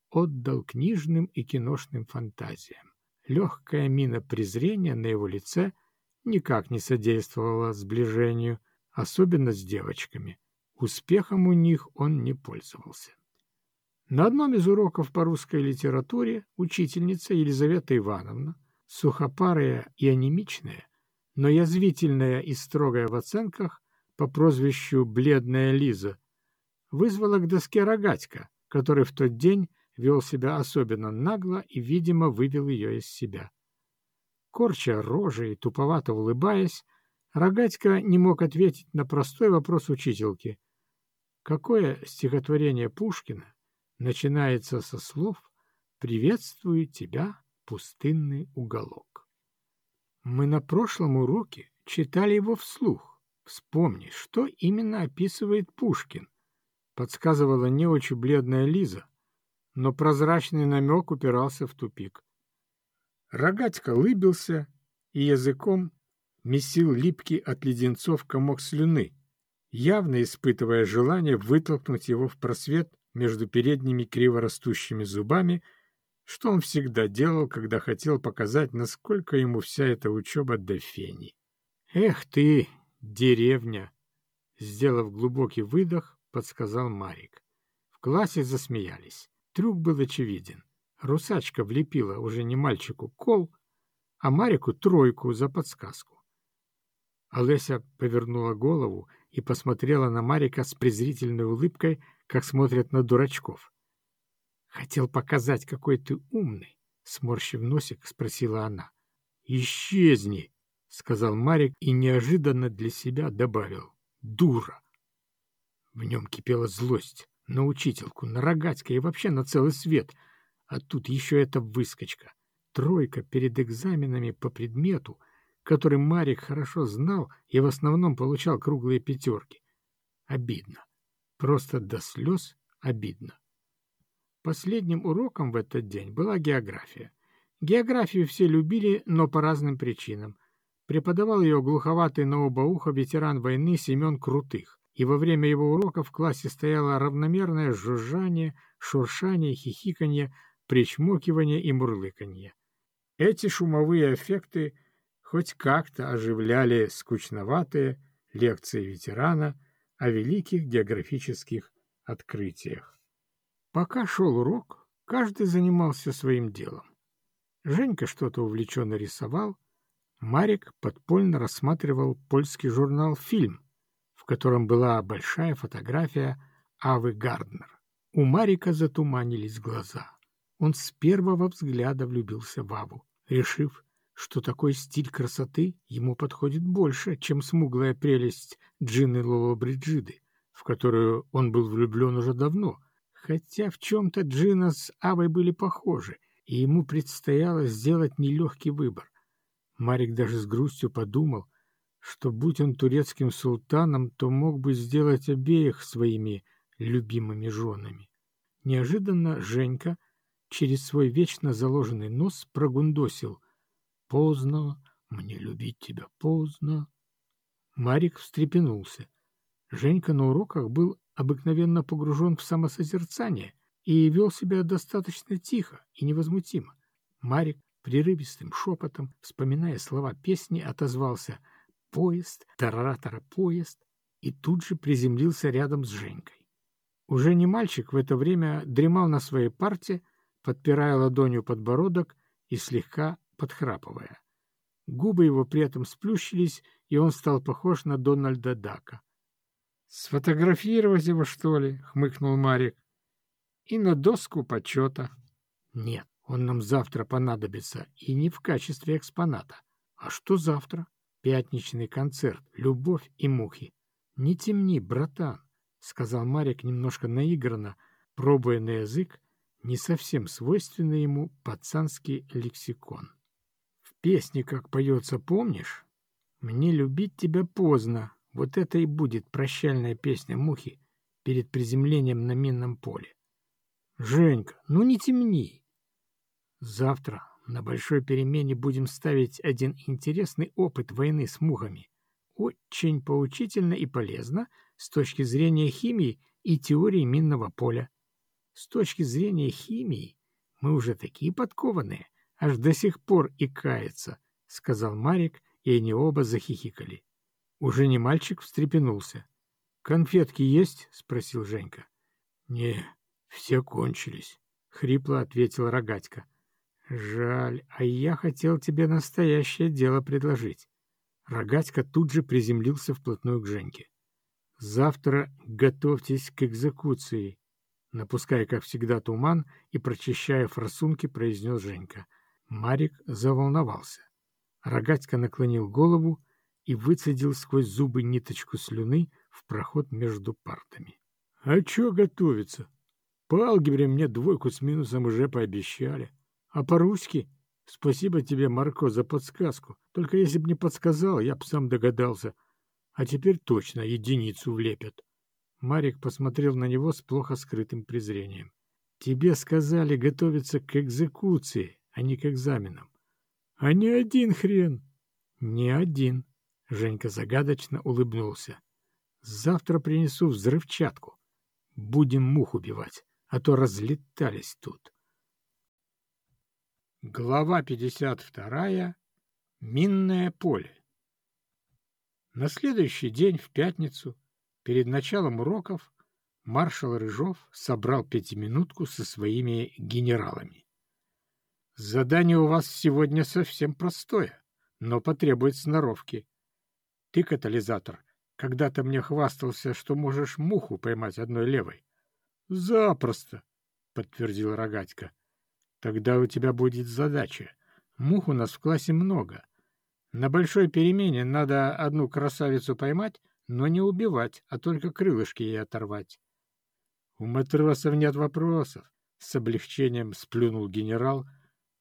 отдал книжным и киношным фантазиям. Легкая мина презрения на его лице никак не содействовала сближению, особенно с девочками. Успехом у них он не пользовался. На одном из уроков по русской литературе учительница Елизавета Ивановна, сухопарая и анемичная, но язвительная и строгая в оценках по прозвищу «Бледная Лиза», вызвала к доске рогатька, который в тот день вел себя особенно нагло и, видимо, вывел ее из себя. Корча рожи и туповато улыбаясь, Рогатько не мог ответить на простой вопрос учительки. Какое стихотворение Пушкина начинается со слов «Приветствую тебя, пустынный уголок»? Мы на прошлом уроке читали его вслух. Вспомни, что именно описывает Пушкин, подсказывала не очень бледная Лиза, но прозрачный намек упирался в тупик. Рогатько лыбился и языком месил липкий от леденцов комок слюны, явно испытывая желание вытолкнуть его в просвет между передними криворастущими зубами, что он всегда делал, когда хотел показать, насколько ему вся эта учеба до фени. «Эх ты, деревня!» Сделав глубокий выдох, подсказал Марик. В классе засмеялись. Трюк был очевиден. Русачка влепила уже не мальчику кол, а Марику тройку за подсказку. Олеся повернула голову и посмотрела на Марика с презрительной улыбкой, как смотрят на дурачков. «Хотел показать, какой ты умный», — сморщив носик, спросила она. «Исчезни», — сказал Марик и неожиданно для себя добавил. «Дура». В нем кипела злость на учительку, на Рогатька и вообще на целый свет. А тут еще эта выскочка. Тройка перед экзаменами по предмету, который Марик хорошо знал и в основном получал круглые пятерки. Обидно. Просто до слез обидно. Последним уроком в этот день была география. Географию все любили, но по разным причинам. Преподавал ее глуховатый на оба уха ветеран войны Семен Крутых и во время его урока в классе стояло равномерное жужжание, шуршание, хихиканье, причмокивание и мурлыканье. Эти шумовые эффекты хоть как-то оживляли скучноватые лекции ветерана о великих географических открытиях. Пока шел урок, каждый занимался своим делом. Женька что-то увлеченно рисовал, Марик подпольно рассматривал польский журнал «Фильм», котором была большая фотография Авы Гарднер. У Марика затуманились глаза. Он с первого взгляда влюбился в Аву, решив, что такой стиль красоты ему подходит больше, чем смуглая прелесть Джины Лоло Бриджиды, в которую он был влюблен уже давно, хотя в чем-то Джина с Авой были похожи, и ему предстояло сделать нелегкий выбор. Марик даже с грустью подумал, что, будь он турецким султаном, то мог бы сделать обеих своими любимыми женами. Неожиданно Женька через свой вечно заложенный нос прогундосил. «Поздно, мне любить тебя поздно». Марик встрепенулся. Женька на уроках был обыкновенно погружен в самосозерцание и вел себя достаточно тихо и невозмутимо. Марик прерывистым шепотом, вспоминая слова песни, отозвался — поезд, тараратора поезд, и тут же приземлился рядом с Женькой. Уже не мальчик в это время дремал на своей парте, подпирая ладонью подбородок и слегка подхрапывая. Губы его при этом сплющились, и он стал похож на Дональда Дака. «Сфотографировать его, что ли?» — хмыкнул Марик. «И на доску почета». «Нет, он нам завтра понадобится, и не в качестве экспоната. А что завтра?» Пятничный концерт, любовь и мухи. Не темни, братан, сказал Марик немножко наигранно, пробуя на язык не совсем свойственный ему пацанский лексикон. В песне, как поется, помнишь? Мне любить тебя поздно. Вот это и будет прощальная песня мухи перед приземлением на минном поле. Женька, ну не темни. Завтра на большой перемене будем ставить один интересный опыт войны с мухами. Очень поучительно и полезно с точки зрения химии и теории минного поля. С точки зрения химии мы уже такие подкованные, аж до сих пор и кается, — сказал Марик, и они оба захихикали. Уже не мальчик встрепенулся. — Конфетки есть? — спросил Женька. — Не, все кончились, — хрипло ответил Рогатько. Жаль, а я хотел тебе настоящее дело предложить. Рогатько тут же приземлился вплотную к Женьке. Завтра готовьтесь к экзекуции, напуская, как всегда, туман и прочищая форсунки, произнес Женька. Марик заволновался. Рогатько наклонил голову и выцедил сквозь зубы ниточку слюны в проход между партами. — А чё готовиться? По алгебре мне двойку с минусом уже пообещали. А по-русски? Спасибо тебе, Марко, за подсказку. Только если б не подсказал, я б сам догадался. А теперь точно единицу влепят. Марик посмотрел на него с плохо скрытым презрением. Тебе сказали готовиться к экзекуции, а не к экзаменам. А не один хрен. Не один. Женька загадочно улыбнулся. Завтра принесу взрывчатку. Будем мух убивать, а то разлетались тут. Глава 52. Минное поле. На следующий день, в пятницу, перед началом уроков, маршал Рыжов собрал пятиминутку со своими генералами. Задание у вас сегодня совсем простое, но потребует сноровки. Ты, катализатор, когда-то мне хвастался, что можешь муху поймать одной левой. — Запросто, — подтвердил Рогатько. — Тогда у тебя будет задача. Мух у нас в классе много. На большой перемене надо одну красавицу поймать, но не убивать, а только крылышки ей оторвать. — У матросов нет вопросов, — с облегчением сплюнул генерал,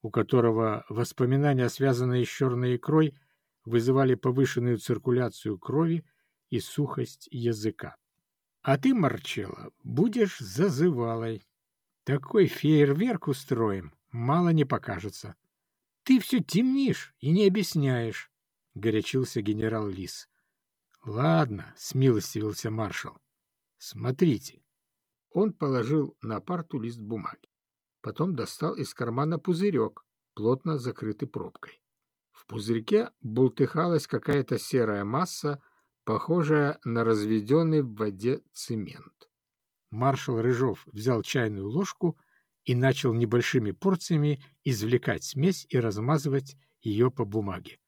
у которого воспоминания, связанные с черной икрой, — вызывали повышенную циркуляцию крови и сухость языка. А ты, Марчелло, будешь зазывалой. Такой фейерверк устроим, мало не покажется. Ты все темнишь и не объясняешь, — горячился генерал Лис. — Ладно, — смилостивился маршал. — Смотрите. Он положил на парту лист бумаги. Потом достал из кармана пузырек, плотно закрытый пробкой. В пузырьке бултыхалась какая-то серая масса, похожая на разведенный в воде цемент. Маршал Рыжов взял чайную ложку и начал небольшими порциями извлекать смесь и размазывать ее по бумаге.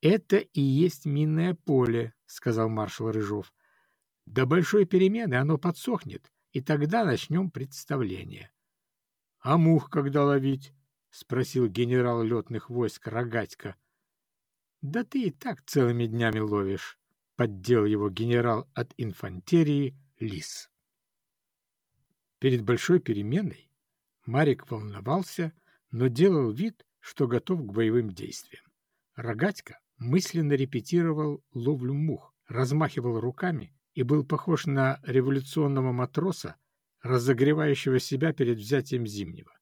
«Это и есть минное поле», — сказал маршал Рыжов. «До большой перемены оно подсохнет, и тогда начнем представление». «А мух когда ловить?» — спросил генерал летных войск Рогатько. — Да ты и так целыми днями ловишь, — поддел его генерал от инфантерии Лис. Перед большой переменой Марик волновался, но делал вид, что готов к боевым действиям. Рогатько мысленно репетировал ловлю мух, размахивал руками и был похож на революционного матроса, разогревающего себя перед взятием Зимнего.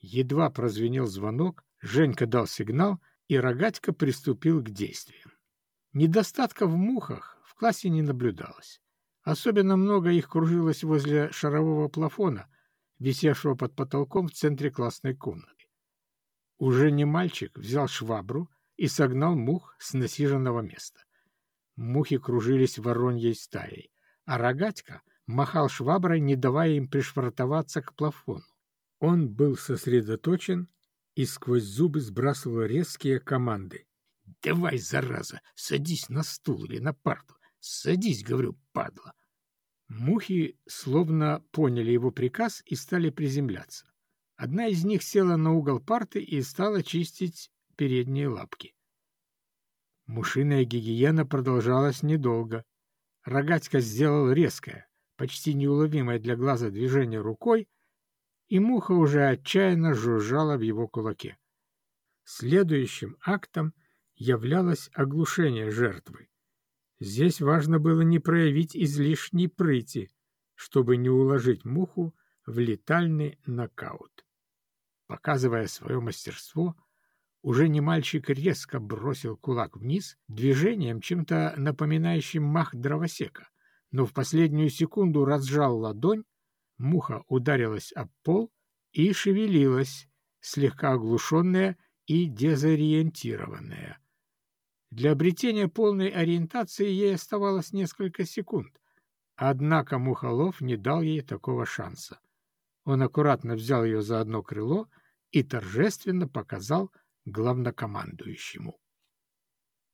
Едва прозвенел звонок, Женька дал сигнал, и Рогатько приступил к действиям. Недостатка в мухах в классе не наблюдалось. Особенно много их кружилось возле шарового плафона, висевшего под потолком в центре классной комнаты. Уже не мальчик взял швабру и согнал мух с насиженного места. Мухи кружились вороньей стаей, а Рогатько махал шваброй, не давая им пришвартоваться к плафону. Он был сосредоточен и сквозь зубы сбрасывал резкие команды. — Давай, зараза, садись на стул или на парту. Садись, говорю, падла. Мухи словно поняли его приказ и стали приземляться. Одна из них села на угол парты и стала чистить передние лапки. Мушиная гигиена продолжалась недолго. Рогатька сделал резкое, почти неуловимое для глаза движение рукой, и муха уже отчаянно жужжала в его кулаке. Следующим актом являлось оглушение жертвы. Здесь важно было не проявить излишней прыти, чтобы не уложить муху в летальный нокаут. Показывая свое мастерство, уже не мальчик резко бросил кулак вниз, движением, чем-то напоминающим мах дровосека, но в последнюю секунду разжал ладонь Муха ударилась об пол и шевелилась, слегка оглушенная и дезориентированная. Для обретения полной ориентации ей оставалось несколько секунд, однако Мухолов не дал ей такого шанса. Он аккуратно взял ее за одно крыло и торжественно показал главнокомандующему.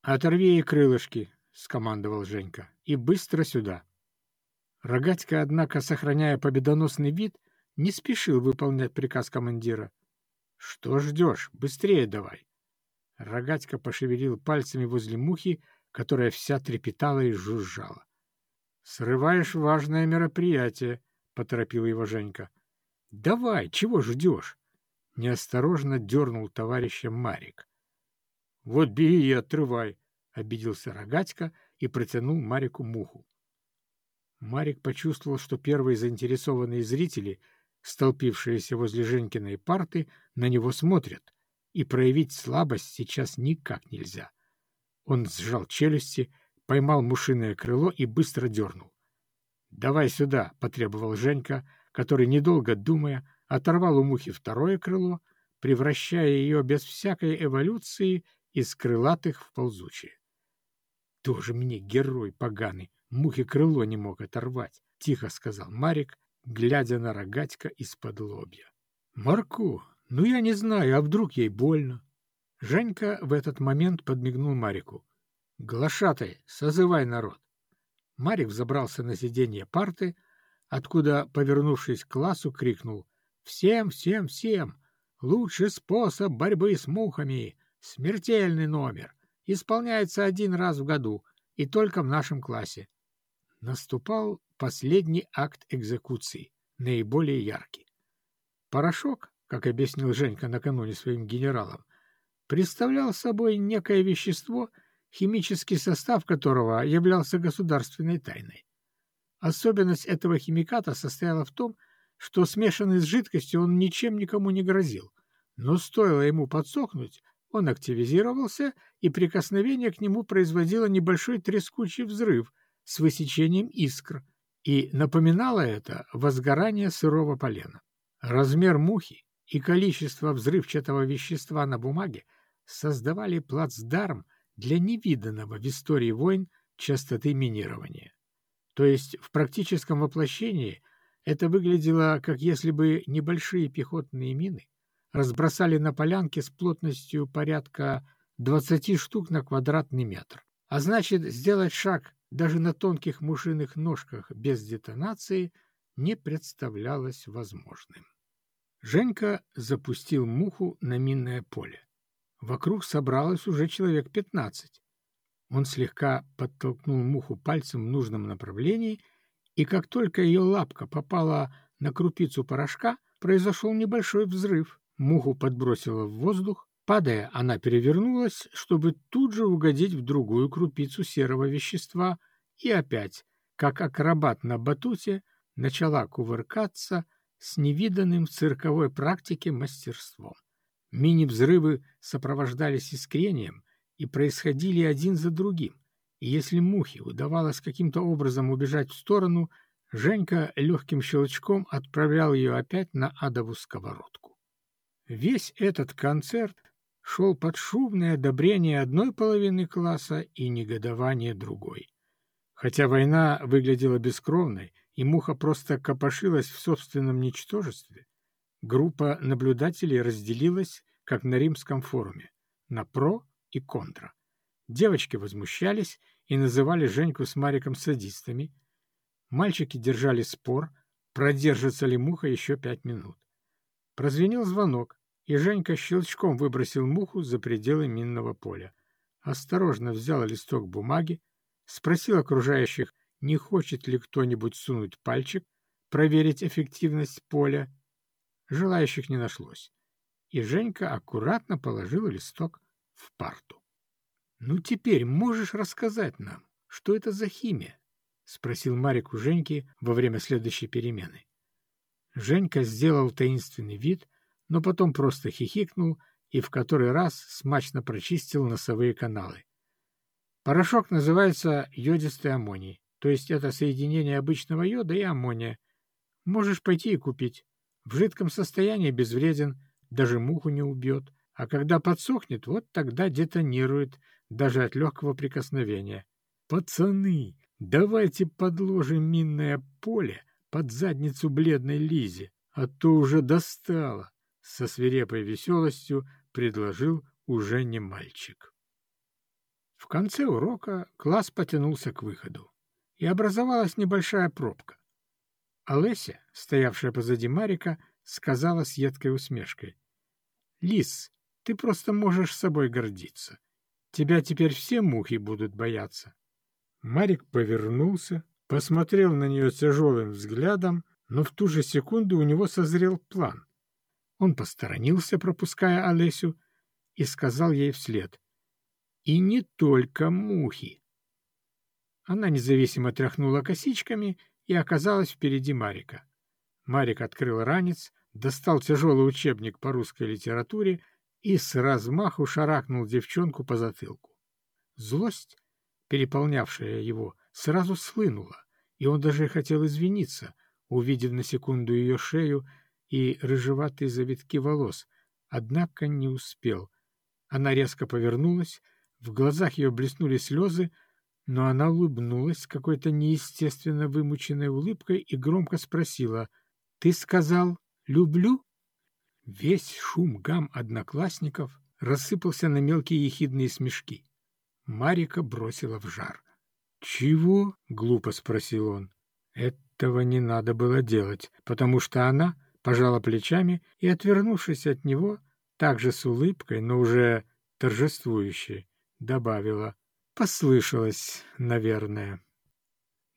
«Оторви ей крылышки», — скомандовал Женька, — «и быстро сюда». Рогатька, однако, сохраняя победоносный вид, не спешил выполнять приказ командира. «Что ждешь? Быстрее давай!» Рогатька пошевелил пальцами возле мухи, которая вся трепетала и жужжала. «Срываешь важное мероприятие», — поторопил его Женька. «Давай, чего ждешь?» Неосторожно дернул товарища Марик. «Вот бери и отрывай», — обиделся Рогатька и протянул Марику муху. Марик почувствовал, что первые заинтересованные зрители, столпившиеся возле Женькиной парты, на него смотрят, и проявить слабость сейчас никак нельзя. Он сжал челюсти, поймал мушиное крыло и быстро дернул. «Давай сюда», — потребовал Женька, который, недолго думая, оторвал у мухи второе крыло, превращая ее без всякой эволюции из крылатых в ползучие. «Тоже мне герой поганый, мухи крыло не мог оторвать», — тихо сказал Марик, глядя на рогатька из-под лобья. «Марку, ну я не знаю, а вдруг ей больно?» Женька в этот момент подмигнул Марику. «Глашатай, созывай народ!» Марик забрался на сиденье парты, откуда, повернувшись к классу, крикнул «Всем, всем, всем! Лучший способ борьбы с мухами! Смертельный номер! Исполняется один раз в году, и только в нашем классе!» Наступал последний акт экзекуции, наиболее яркий. Порошок, как объяснил Женька накануне своим генералам, представлял собой некое вещество, химический состав которого являлся государственной тайной. Особенность этого химиката состояла в том, что смешанный с жидкостью он ничем никому не грозил, но стоило ему подсохнуть, он активизировался, и прикосновение к нему производило небольшой трескучий взрыв с высечением искр, и напоминало это возгорание сырого полена. Размер мухи и количество взрывчатого вещества на бумаге создавали плацдарм для невиданного в истории войн частоты минирования. То есть в практическом воплощении это выглядело, как если бы небольшие пехотные мины разбросали на полянке с плотностью порядка 20 штук на квадратный метр. А значит, сделать шаг даже на тонких мушиных ножках без детонации не представлялось возможным. Женька запустил муху на минное поле. Вокруг собралось уже человек пятнадцать. Он слегка подтолкнул муху пальцем в нужном направлении, и как только ее лапка попала на крупицу порошка, произошел небольшой взрыв. Муху подбросило в воздух. Падая, она перевернулась, чтобы тут же угодить в другую крупицу серого вещества, и опять, как акробат на батуте, начала кувыркаться с невиданным в цирковой практике мастерством. Мини-взрывы сопровождались искрением и происходили один за другим, и если мухе удавалось каким-то образом убежать в сторону, Женька легким щелчком отправлял ее опять на адову сковородку. Весь этот концерт шел под шумное одобрение одной половины класса и негодование другой. Хотя война выглядела бескровной, и муха просто копошилась в собственном ничтожестве, Группа наблюдателей разделилась, как на римском форуме, на про и контра. Девочки возмущались и называли Женьку с Мариком садистами. Мальчики держали спор, продержится ли муха еще пять минут. Прозвенел звонок, и Женька щелчком выбросил муху за пределы минного поля. Осторожно взял листок бумаги, спросил окружающих, не хочет ли кто-нибудь сунуть пальчик, проверить эффективность поля, Желающих не нашлось, и Женька аккуратно положила листок в парту. — Ну, теперь можешь рассказать нам, что это за химия? — спросил Марик у Женьки во время следующей перемены. Женька сделал таинственный вид, но потом просто хихикнул и в который раз смачно прочистил носовые каналы. Порошок называется йодистый аммоний, то есть это соединение обычного йода и аммония. Можешь пойти и купить. В жидком состоянии безвреден, даже муху не убьет, а когда подсохнет, вот тогда детонирует, даже от легкого прикосновения. Пацаны, давайте подложим минное поле под задницу бледной Лизе, а то уже достало, со свирепой веселостью предложил уже не мальчик. В конце урока класс потянулся к выходу, и образовалась небольшая пробка. Олеся, стоявшая позади Марика, сказала с едкой усмешкой. — Лис, ты просто можешь собой гордиться. Тебя теперь все мухи будут бояться. Марик повернулся, посмотрел на нее тяжелым взглядом, но в ту же секунду у него созрел план. Он посторонился, пропуская Олесю, и сказал ей вслед. И не только мухи. Она независимо тряхнула косичками и оказалась впереди Марика. Марик открыл ранец, достал тяжелый учебник по русской литературе и с размаху шарахнул девчонку по затылку. Злость, переполнявшая его, сразу слынула, и он даже хотел извиниться, увидев на секунду ее шею и рыжеватые завитки волос, однако не успел. Она резко повернулась, в глазах ее блеснули слезы, но она улыбнулась какой-то неестественно вымученной улыбкой и громко спросила «Ты сказал «люблю»?» Весь шум гам одноклассников рассыпался на мелкие ехидные смешки. Марика бросила в жар. «Чего?» — глупо спросил он. Этого не надо было делать, потому что она пожала плечами и, отвернувшись от него, также с улыбкой, но уже торжествующей, добавила «Послышалось, наверное».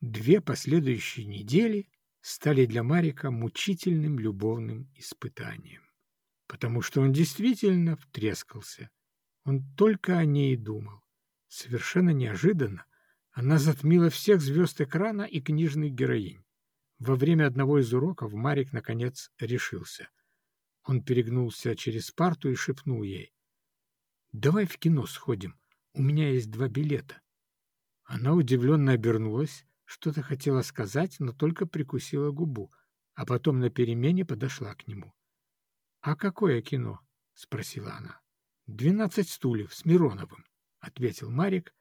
Две последующие недели стали для Марика мучительным любовным испытанием, потому что он действительно втрескался. Он только о ней думал. Совершенно неожиданно она затмила всех звезд экрана и книжных героинь. Во время одного из уроков Марик, наконец, решился. Он перегнулся через парту и шепнул ей. «Давай в кино сходим. У меня есть два билета». Она удивленно обернулась, что-то хотела сказать, но только прикусила губу, а потом на перемене подошла к нему. «А какое кино?» — спросила она. «Двенадцать стульев с Мироновым», — ответил Марик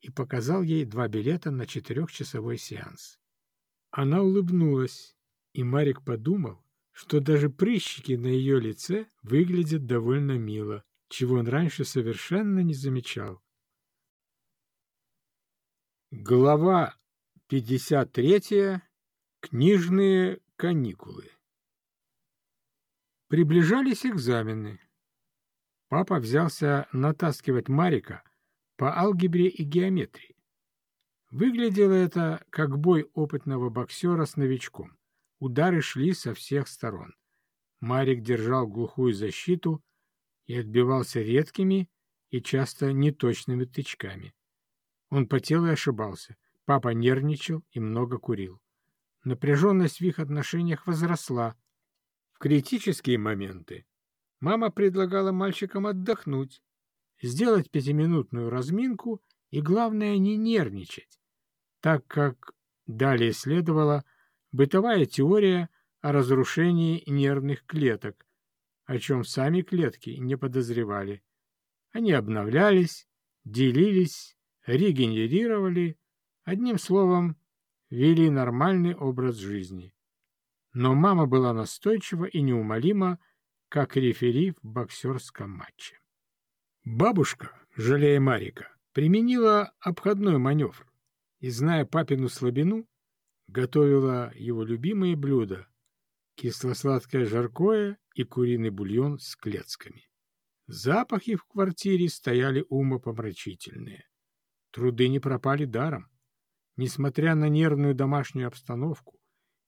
и показал ей два билета на четырехчасовой сеанс. Она улыбнулась, и Марик подумал, что даже прыщики на ее лице выглядят довольно мило, чего он раньше совершенно не замечал. Глава 53. Книжные каникулы. Приближались экзамены. Папа взялся натаскивать Марика по алгебре и геометрии. Выглядело это как бой опытного боксера с новичком. Удары шли со всех сторон. Марик держал глухую защиту и отбивался редкими и часто неточными тычками. Он потел и ошибался. Папа нервничал и много курил. Напряженность в их отношениях возросла. В критические моменты мама предлагала мальчикам отдохнуть, сделать пятиминутную разминку и, главное, не нервничать, так как далее следовала бытовая теория о разрушении нервных клеток, о чем сами клетки не подозревали. Они обновлялись, делились, регенерировали, одним словом, вели нормальный образ жизни. Но мама была настойчива и неумолима, как рефери в боксерском матче. Бабушка, жалея Марика, применила обходной маневр и, зная папину слабину, готовила его любимые блюда — кисло-сладкое жаркое и куриный бульон с клетками. Запахи в квартире стояли умопомрачительные. Труды не пропали даром. Несмотря на нервную домашнюю обстановку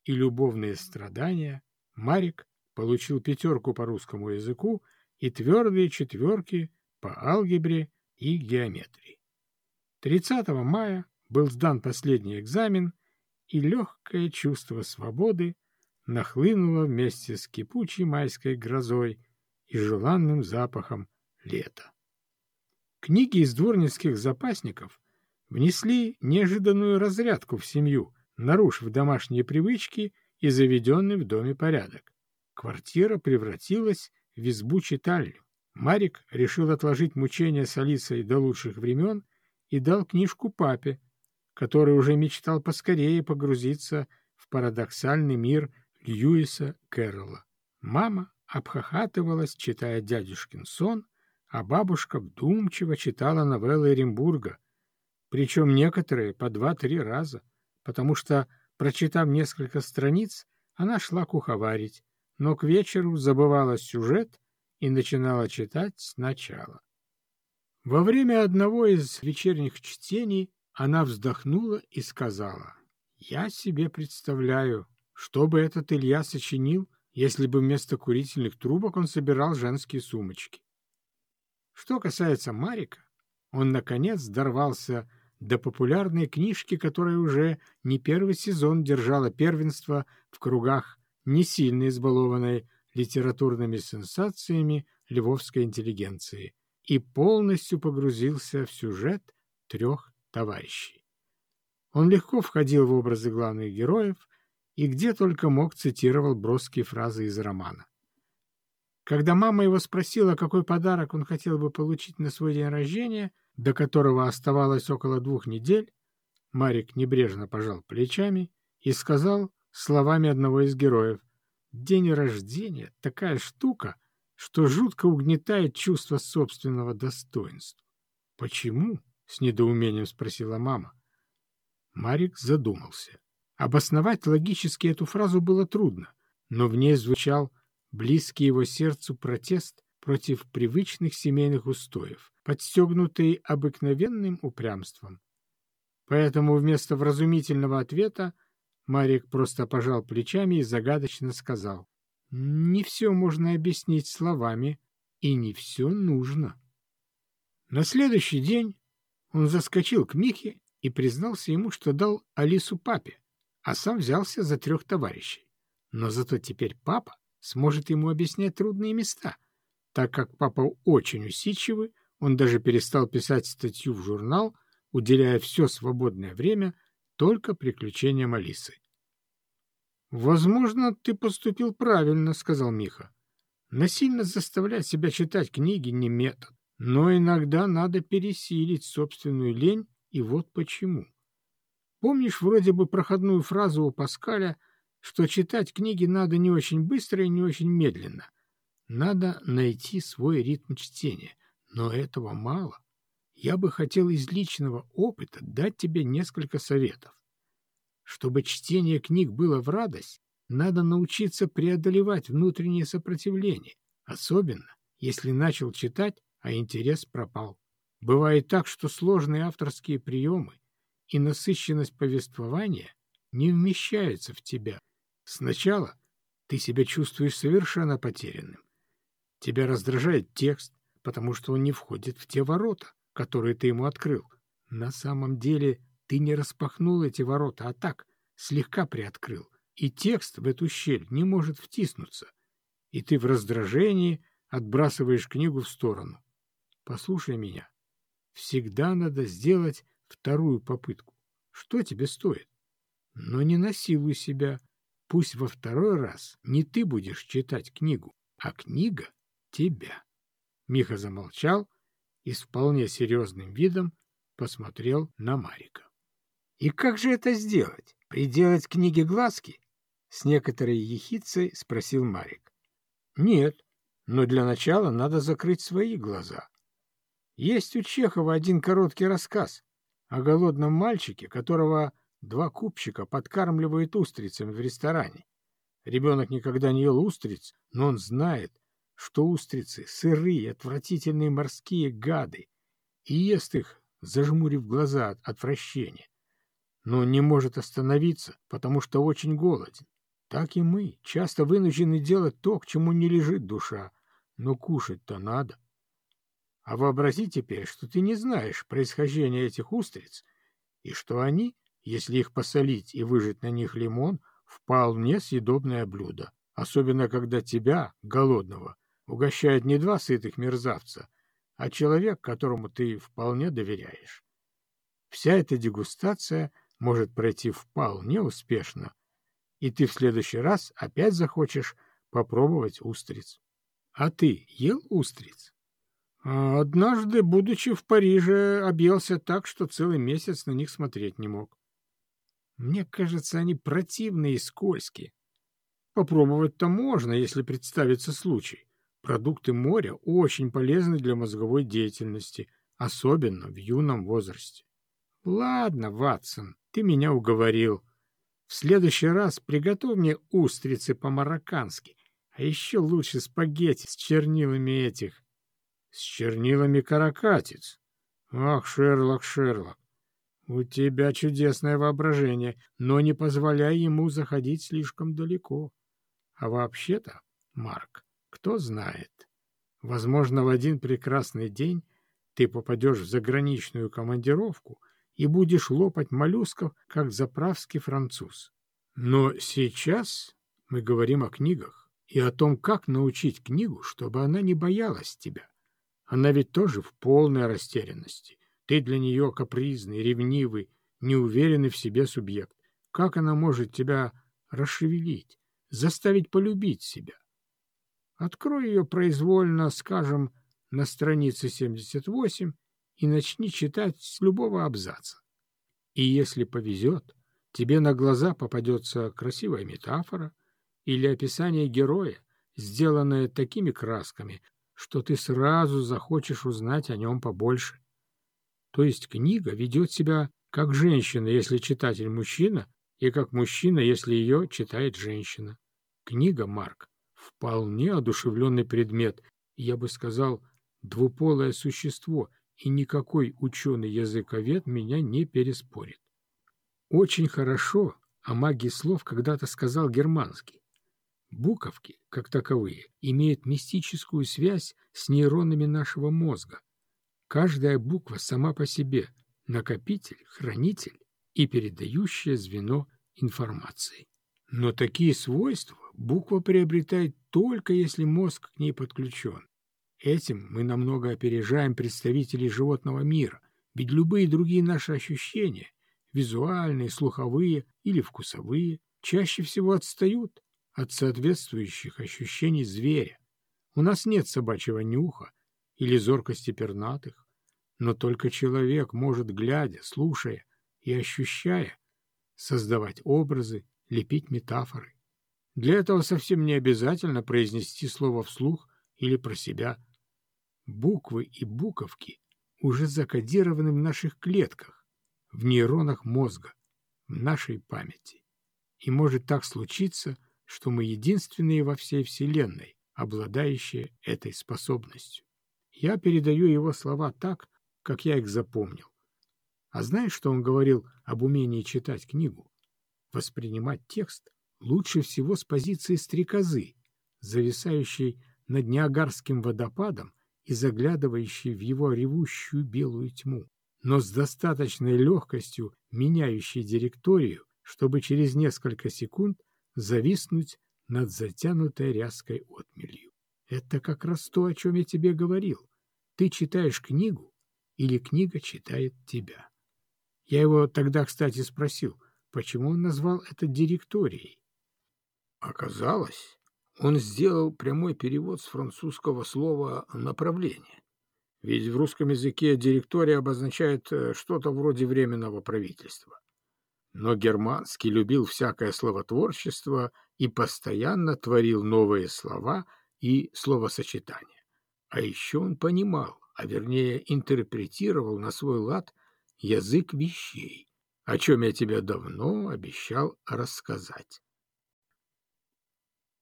и любовные страдания, Марик получил пятерку по русскому языку и твердые четверки по алгебре и геометрии. 30 мая был сдан последний экзамен, и легкое чувство свободы нахлынуло вместе с кипучей майской грозой и желанным запахом лета. Книги из дворницких запасников внесли неожиданную разрядку в семью, нарушив домашние привычки и заведенный в доме порядок. Квартира превратилась в избу-читальню. Марик решил отложить мучения с Алисой до лучших времен и дал книжку папе, который уже мечтал поскорее погрузиться в парадоксальный мир Льюиса Кэрролла. Мама обхохатывалась, читая дядюшкин сон, а бабушка вдумчиво читала новеллы Оренбурга, причем некоторые по два-три раза, потому что, прочитав несколько страниц, она шла куховарить, но к вечеру забывала сюжет и начинала читать сначала. Во время одного из вечерних чтений она вздохнула и сказала, «Я себе представляю, что бы этот Илья сочинил, если бы вместо курительных трубок он собирал женские сумочки. Что касается Марика, он, наконец, дорвался до популярной книжки, которая уже не первый сезон держала первенство в кругах не сильно избалованной литературными сенсациями львовской интеллигенции и полностью погрузился в сюжет трех товарищей. Он легко входил в образы главных героев и где только мог цитировал броские фразы из романа. Когда мама его спросила, какой подарок он хотел бы получить на свой день рождения, до которого оставалось около двух недель, Марик небрежно пожал плечами и сказал словами одного из героев, «День рождения — такая штука, что жутко угнетает чувство собственного достоинства». «Почему?» — с недоумением спросила мама. Марик задумался. Обосновать логически эту фразу было трудно, но в ней звучал близкий его сердцу протест против привычных семейных устоев, подстегнутый обыкновенным упрямством. Поэтому вместо вразумительного ответа Марик просто пожал плечами и загадочно сказал, «Не все можно объяснить словами, и не все нужно». На следующий день он заскочил к Михе и признался ему, что дал Алису папе, а сам взялся за трех товарищей. Но зато теперь папа сможет ему объяснять трудные места. Так как папа очень усидчивый, он даже перестал писать статью в журнал, уделяя все свободное время только приключениям Алисы. «Возможно, ты поступил правильно», — сказал Миха. «Насильно заставлять себя читать книги не метод, но иногда надо пересилить собственную лень, и вот почему. Помнишь вроде бы проходную фразу у Паскаля, что читать книги надо не очень быстро и не очень медленно. Надо найти свой ритм чтения, но этого мало. Я бы хотел из личного опыта дать тебе несколько советов. Чтобы чтение книг было в радость, надо научиться преодолевать внутреннее сопротивление, особенно если начал читать, а интерес пропал. Бывает так, что сложные авторские приемы и насыщенность повествования не вмещаются в тебя. Сначала ты себя чувствуешь совершенно потерянным. Тебя раздражает текст, потому что он не входит в те ворота, которые ты ему открыл. На самом деле ты не распахнул эти ворота, а так слегка приоткрыл, и текст в эту щель не может втиснуться, и ты в раздражении отбрасываешь книгу в сторону. Послушай меня. Всегда надо сделать вторую попытку. Что тебе стоит? Но не насилуй себя. Пусть во второй раз не ты будешь читать книгу, а книга — тебя. Миха замолчал и с вполне серьезным видом посмотрел на Марика. — И как же это сделать? Приделать книге глазки? — с некоторой ехицей спросил Марик. — Нет, но для начала надо закрыть свои глаза. Есть у Чехова один короткий рассказ о голодном мальчике, которого два купчика подкармливают устрицами в ресторане. Ребенок никогда не ел устриц, но он знает, что устрицы — сырые, отвратительные морские гады, и ест их, зажмурив глаза от отвращения. Но не может остановиться, потому что очень голоден. Так и мы часто вынуждены делать то, к чему не лежит душа, но кушать-то надо. А вообрази теперь, что ты не знаешь происхождения этих устриц, и что они, если их посолить и выжать на них лимон, вполне съедобное блюдо, особенно когда тебя, голодного, угощают не два сытых мерзавца, а человек, которому ты вполне доверяешь. Вся эта дегустация может пройти вполне успешно, и ты в следующий раз опять захочешь попробовать устриц. А ты ел устриц? А однажды, будучи в Париже, объелся так, что целый месяц на них смотреть не мог. Мне кажется, они противные и скользкие. Попробовать-то можно, если представится случай. Продукты моря очень полезны для мозговой деятельности, особенно в юном возрасте. Ладно, Ватсон, ты меня уговорил. В следующий раз приготовь мне устрицы по-мароккански, а еще лучше спагетти с чернилами этих. С чернилами каракатиц. Ах, Шерлок, Шерлок, у тебя чудесное воображение, но не позволяй ему заходить слишком далеко. А вообще-то, Марк, кто знает, возможно, в один прекрасный день ты попадешь в заграничную командировку и будешь лопать моллюсков, как заправский француз. Но сейчас мы говорим о книгах и о том, как научить книгу, чтобы она не боялась тебя. Она ведь тоже в полной растерянности. Ты для нее капризный, ревнивый, неуверенный в себе субъект. Как она может тебя расшевелить, заставить полюбить себя? Открой ее произвольно, скажем, на странице 78 и начни читать с любого абзаца. И если повезет, тебе на глаза попадется красивая метафора или описание героя, сделанное такими красками, что ты сразу захочешь узнать о нем побольше. То есть книга ведет себя как женщина, если читатель мужчина, и как мужчина, если ее читает женщина. Книга, Марк, вполне одушевленный предмет, я бы сказал, двуполое существо, и никакой ученый-языковед меня не переспорит. Очень хорошо о магии слов когда-то сказал Германский. Буковки, как таковые, имеют мистическую связь с нейронами нашего мозга, Каждая буква сама по себе — накопитель, хранитель и передающее звено информации. Но такие свойства буква приобретает только если мозг к ней подключен. Этим мы намного опережаем представителей животного мира, ведь любые другие наши ощущения — визуальные, слуховые или вкусовые — чаще всего отстают от соответствующих ощущений зверя. У нас нет собачьего нюха или зоркости пернатых, но только человек может, глядя, слушая и ощущая, создавать образы, лепить метафоры. Для этого совсем не обязательно произнести слово вслух или про себя. Буквы и буковки уже закодированы в наших клетках, в нейронах мозга, в нашей памяти. И может так случиться, что мы единственные во всей Вселенной, обладающие этой способностью. Я передаю его слова так, как я их запомнил. А знаешь, что он говорил об умении читать книгу? Воспринимать текст лучше всего с позиции стрекозы, зависающей над Ниагарским водопадом и заглядывающей в его ревущую белую тьму, но с достаточной легкостью меняющей директорию, чтобы через несколько секунд зависнуть над затянутой ряской отмелью. Это как раз то, о чем я тебе говорил. Ты читаешь книгу, или книга читает тебя. Я его тогда, кстати, спросил, почему он назвал это директорией. Оказалось, он сделал прямой перевод с французского слова «направление». Ведь в русском языке директория обозначает э, что-то вроде временного правительства. Но Германский любил всякое словотворчество и постоянно творил новые слова и словосочетания. А еще он понимал, а вернее интерпретировал на свой лад язык вещей, о чем я тебе давно обещал рассказать.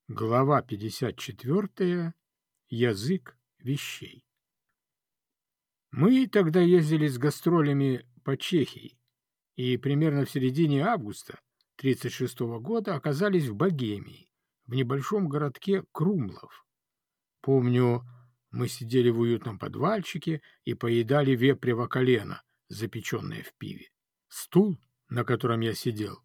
Глава 54. Язык вещей. Мы тогда ездили с гастролями по Чехии, и примерно в середине августа 1936 года оказались в Богемии, в небольшом городке Крумлов. Помню, мы сидели в уютном подвальчике и поедали вепрево колено, запеченное в пиве. Стул, на котором я сидел,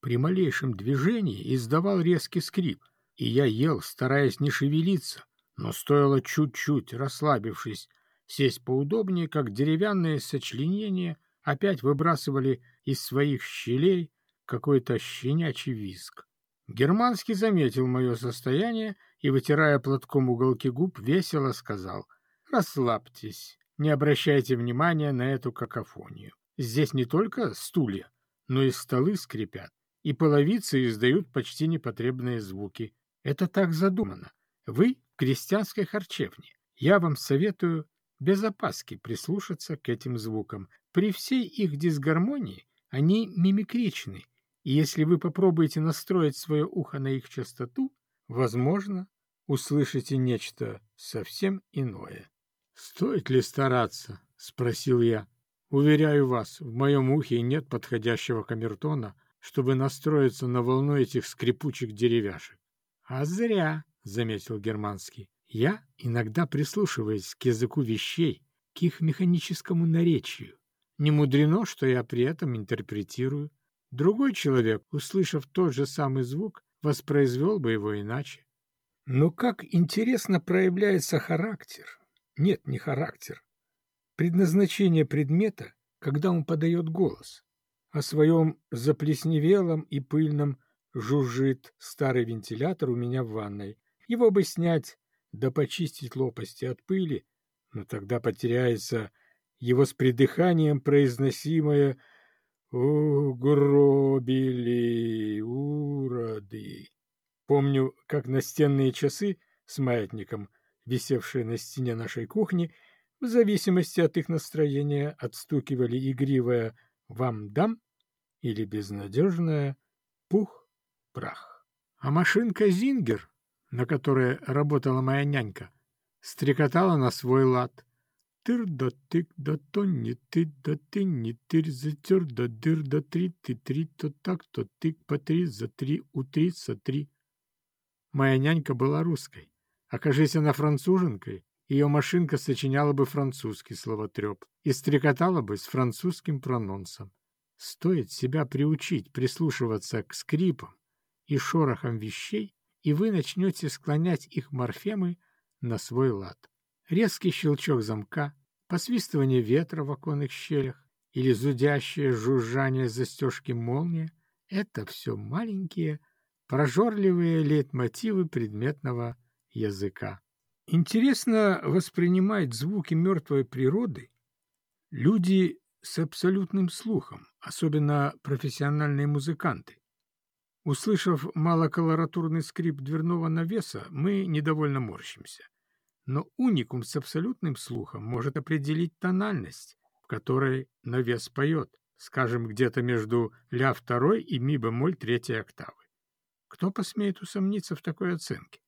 при малейшем движении издавал резкий скрип, и я ел, стараясь не шевелиться, но стоило чуть-чуть, расслабившись, сесть поудобнее, как деревянные сочленения опять выбрасывали из своих щелей какой-то щенячий визг. Германский заметил мое состояние и, вытирая платком уголки губ, весело сказал «Расслабьтесь, не обращайте внимания на эту какофонию. Здесь не только стулья, но и столы скрипят, и половицы издают почти непотребные звуки. Это так задумано. Вы в крестьянской харчевне. Я вам советую без опаски прислушаться к этим звукам. При всей их дисгармонии они мимикричны, и если вы попробуете настроить свое ухо на их частоту, возможно, услышите нечто совсем иное. — Стоит ли стараться? — спросил я. — Уверяю вас, в моем ухе нет подходящего камертона, чтобы настроиться на волну этих скрипучих деревяшек. — А зря, — заметил Германский. — Я иногда прислушиваюсь к языку вещей, к их механическому наречию. Не мудрено, что я при этом интерпретирую. Другой человек, услышав тот же самый звук, воспроизвел бы его иначе. Но как интересно проявляется характер. Нет, не характер. Предназначение предмета, когда он подает голос. О своем заплесневелом и пыльном жужжит старый вентилятор у меня в ванной. Его бы снять, да почистить лопасти от пыли, но тогда потеряется его с придыханием произносимое «Угробили, уроды». Помню, как настенные часы с маятником, висевшие на стене нашей кухни, в зависимости от их настроения отстукивали игривое «Вам дам» или безнадежное «Пух-прах». А машинка «Зингер», на которой работала моя нянька, стрекотала на свой лад. Тыр да тык да то не ты да ты не тырь затер да дыр да три ты три то так то тык по три за три у три за три. Моя нянька была русской. Окажись она француженкой, ее машинка сочиняла бы французский словотреп и стрекотала бы с французским прононсом. Стоит себя приучить прислушиваться к скрипам и шорохам вещей, и вы начнете склонять их морфемы на свой лад. Резкий щелчок замка, посвистывание ветра в оконных щелях или зудящее жужжание застежки молнии — это все маленькие прожорливые лейтмотивы предметного языка. Интересно воспринимать звуки мертвой природы люди с абсолютным слухом, особенно профессиональные музыканты. Услышав малоколоратурный скрип дверного навеса, мы недовольно морщимся. Но уникум с абсолютным слухом может определить тональность, в которой навес поет, скажем, где-то между ля второй и ми бемоль третьей октавы. Кто посмеет усомниться в такой оценке?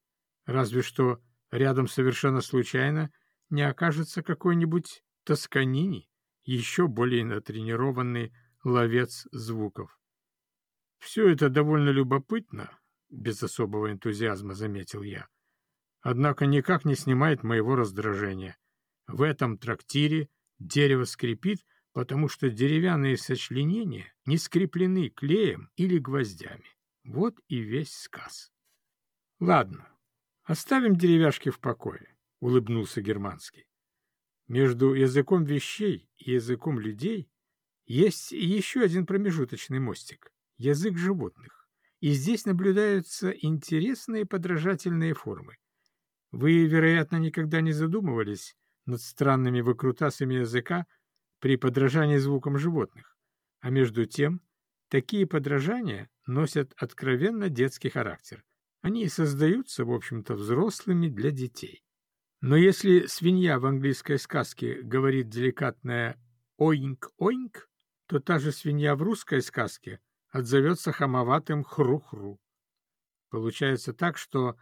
Разве что рядом совершенно случайно не окажется какой-нибудь Тосканини, еще более натренированный ловец звуков. Все это довольно любопытно, без особого энтузиазма заметил я. Однако никак не снимает моего раздражения. В этом трактире дерево скрипит, потому что деревянные сочленения не скреплены клеем или гвоздями. Вот и весь сказ. — Ладно, оставим деревяшки в покое, — улыбнулся Германский. Между языком вещей и языком людей есть еще один промежуточный мостик — язык животных. И здесь наблюдаются интересные подражательные формы. Вы, вероятно, никогда не задумывались над странными выкрутасами языка при подражании звукам животных, а между тем такие подражания носят откровенно детский характер. Они создаются, в общем-то, взрослыми для детей. Но если свинья в английской сказке говорит деликатное «оинк-оинк», то та же свинья в русской сказке отзовется хамоватым «хру-хру». Получается так, что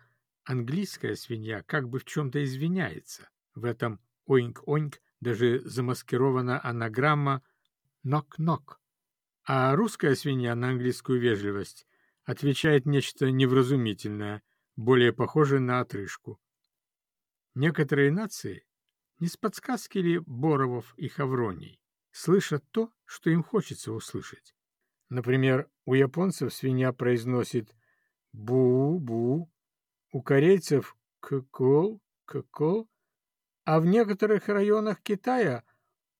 английская свинья как бы в чем-то извиняется. В этом «оинк-оинк» даже замаскирована анаграмма «нок-нок», а русская свинья на английскую вежливость отвечает нечто невразумительное, более похожее на отрыжку. Некоторые нации, не с подсказки ли Боровов и Хавроний, слышат то, что им хочется услышать. Например, у японцев свинья произносит «бу-бу», у корейцев «ккол», «ккол», а в некоторых районах Китая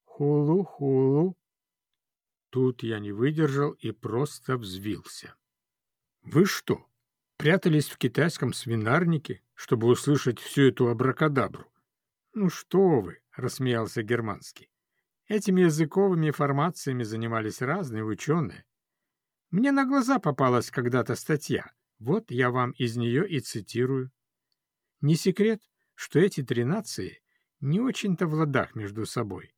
«хулу-хулу», Тут я не выдержал и просто взвился. «Вы что, прятались в китайском свинарнике, чтобы услышать всю эту абракадабру?» «Ну что вы!» — рассмеялся Германский. «Этими языковыми формациями занимались разные ученые. Мне на глаза попалась когда-то статья. Вот я вам из нее и цитирую. Не секрет, что эти три нации не очень-то в ладах между собой.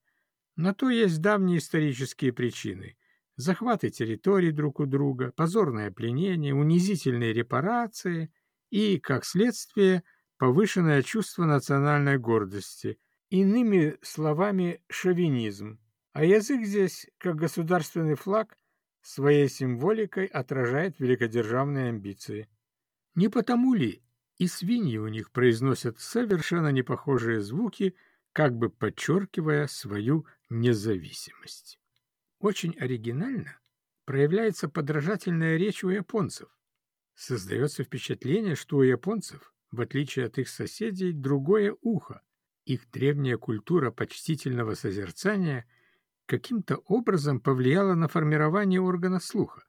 На то есть давние исторические причины. Захваты территорий друг у друга, позорное пленение, унизительные репарации и, как следствие, повышенное чувство национальной гордости, иными словами, шовинизм. А язык здесь, как государственный флаг, своей символикой отражает великодержавные амбиции. Не потому ли и свиньи у них произносят совершенно непохожие звуки, как бы подчеркивая свою независимость? Очень оригинально проявляется подражательная речь у японцев. Создается впечатление, что у японцев, в отличие от их соседей, другое ухо. Их древняя культура почтительного созерцания каким-то образом повлияла на формирование органа слуха.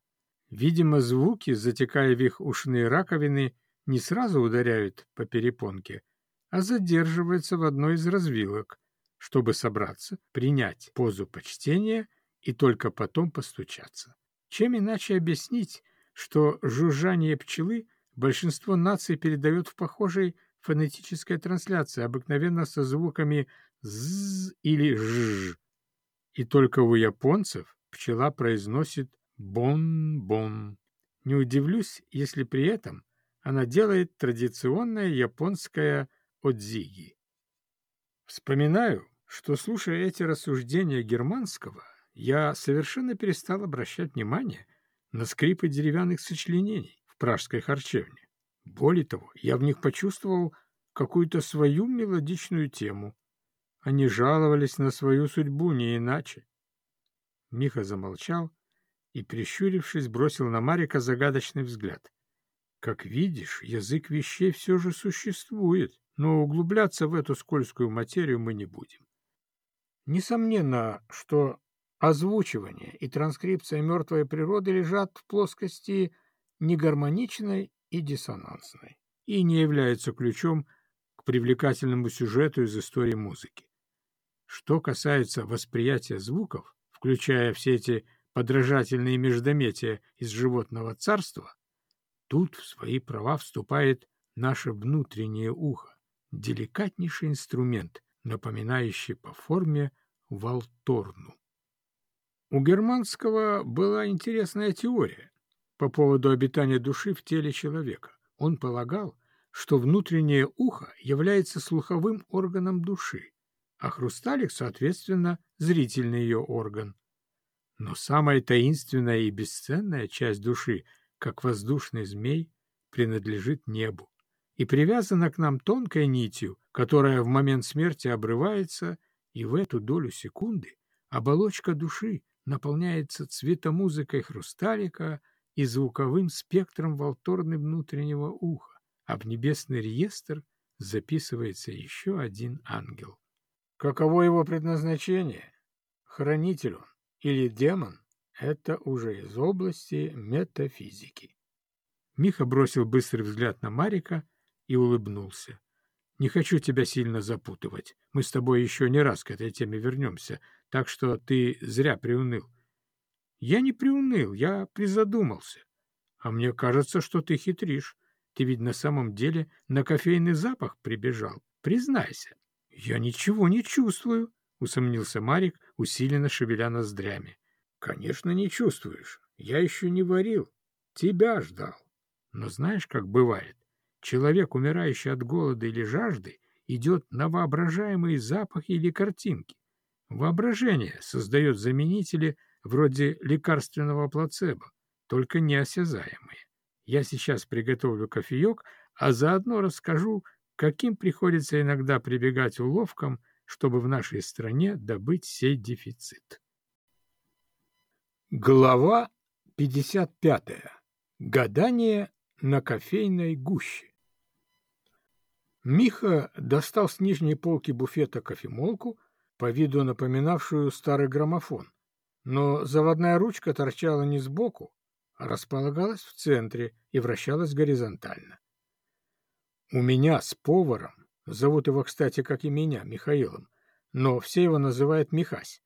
Видимо, звуки, затекая в их ушные раковины, не сразу ударяют по перепонке, а задерживаются в одной из развилок, чтобы собраться, принять позу почтения и только потом постучаться. Чем иначе объяснить, что жужжание пчелы большинство наций передает в похожей фонетической трансляции, обыкновенно со звуками «з» или «ж». И только у японцев пчела произносит «бон-бон». Не удивлюсь, если при этом она делает традиционное японское «одзиги». Вспоминаю, что, слушая эти рассуждения германского, я совершенно перестал обращать внимание на скрипы деревянных сочленений в пражской харчевне. Более того, я в них почувствовал какую-то свою мелодичную тему. Они жаловались на свою судьбу не иначе. Миха замолчал и, прищурившись, бросил на Марика загадочный взгляд. Как видишь, язык вещей все же существует, но углубляться в эту скользкую материю мы не будем. Несомненно, что озвучивание и транскрипция мертвой природы лежат в плоскости негармоничной и диссонансной и не являются ключом к привлекательному сюжету из истории музыки. Что касается восприятия звуков, включая все эти подражательные междометия из животного царства, Тут в свои права вступает наше внутреннее ухо, деликатнейший инструмент, напоминающий по форме валторну. У германского была интересная теория по поводу обитания души в теле человека. Он полагал, что внутреннее ухо является слуховым органом души, а хрусталик, соответственно, зрительный ее орган. Но самая таинственная и бесценная часть души — как воздушный змей, принадлежит небу и привязана к нам тонкой нитью, которая в момент смерти обрывается, и в эту долю секунды оболочка души наполняется цветомузыкой хрусталика и звуковым спектром волторны внутреннего уха, а в небесный реестр записывается еще один ангел. Каково его предназначение? Хранитель он или демон? Это уже из области метафизики. Миха бросил быстрый взгляд на Марика и улыбнулся. «Не хочу тебя сильно запутывать. Мы с тобой еще не раз к этой теме вернемся, так что ты зря приуныл». «Я не приуныл, я призадумался. А мне кажется, что ты хитришь. Ты ведь на самом деле на кофейный запах прибежал. Признайся». «Я ничего не чувствую», — усомнился Марик, усиленно шевеля ноздрями. Конечно, не чувствуешь. Я еще не варил. Тебя ждал. Но знаешь, как бывает? Человек, умирающий от голода или жажды, идет на воображаемые запахи или картинки. Воображение создает заменители вроде лекарственного плацебо, только неосязаемые. Я сейчас приготовлю кофеек, а заодно расскажу, каким приходится иногда прибегать уловкам, чтобы в нашей стране добыть сей дефицит. Глава 55. Гадание на кофейной гуще. Миха достал с нижней полки буфета кофемолку, по виду напоминавшую старый граммофон, но заводная ручка торчала не сбоку, а располагалась в центре и вращалась горизонтально. У меня с поваром, зовут его, кстати, как и меня, Михаилом, но все его называют Михась.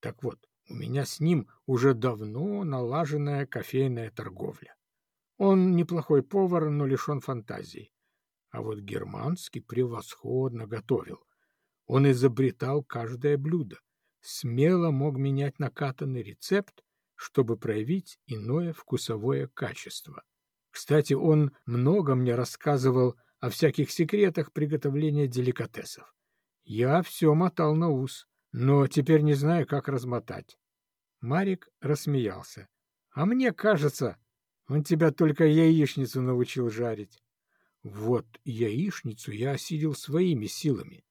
Так вот, у меня с ним уже давно налаженная кофейная торговля. Он неплохой повар, но лишен фантазии. А вот германский превосходно готовил. Он изобретал каждое блюдо, смело мог менять накатанный рецепт, чтобы проявить иное вкусовое качество. Кстати, он много мне рассказывал о всяких секретах приготовления деликатесов. Я все мотал на ус, но теперь не знаю, как размотать. Марик рассмеялся. — А мне кажется, он тебя только яичницу научил жарить. Вот яичницу я осилил своими силами.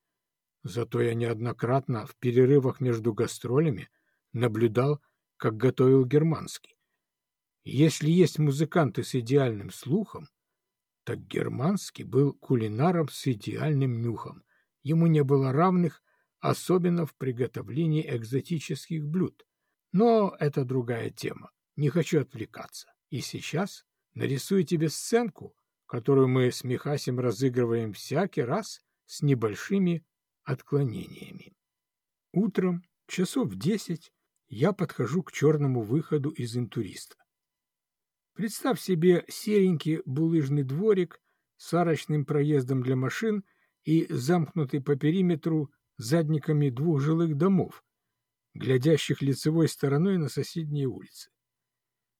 Зато я неоднократно в перерывах между гастролями наблюдал, как готовил германский. Если есть музыканты с идеальным слухом, так германский был кулинаром с идеальным нюхом. Ему не было равных, особенно в приготовлении экзотических блюд. Но это другая тема. Не хочу отвлекаться. И сейчас нарисую тебе сценку, которую мы с Михасем разыгрываем всякий раз с небольшими отклонениями. Утром, часов в десять, я подхожу к черному выходу из интуриста. Представь себе серенький булыжный дворик с арочным проездом для машин и замкнутый по периметру задниками двух жилых домов, глядящих лицевой стороной на соседние улицы.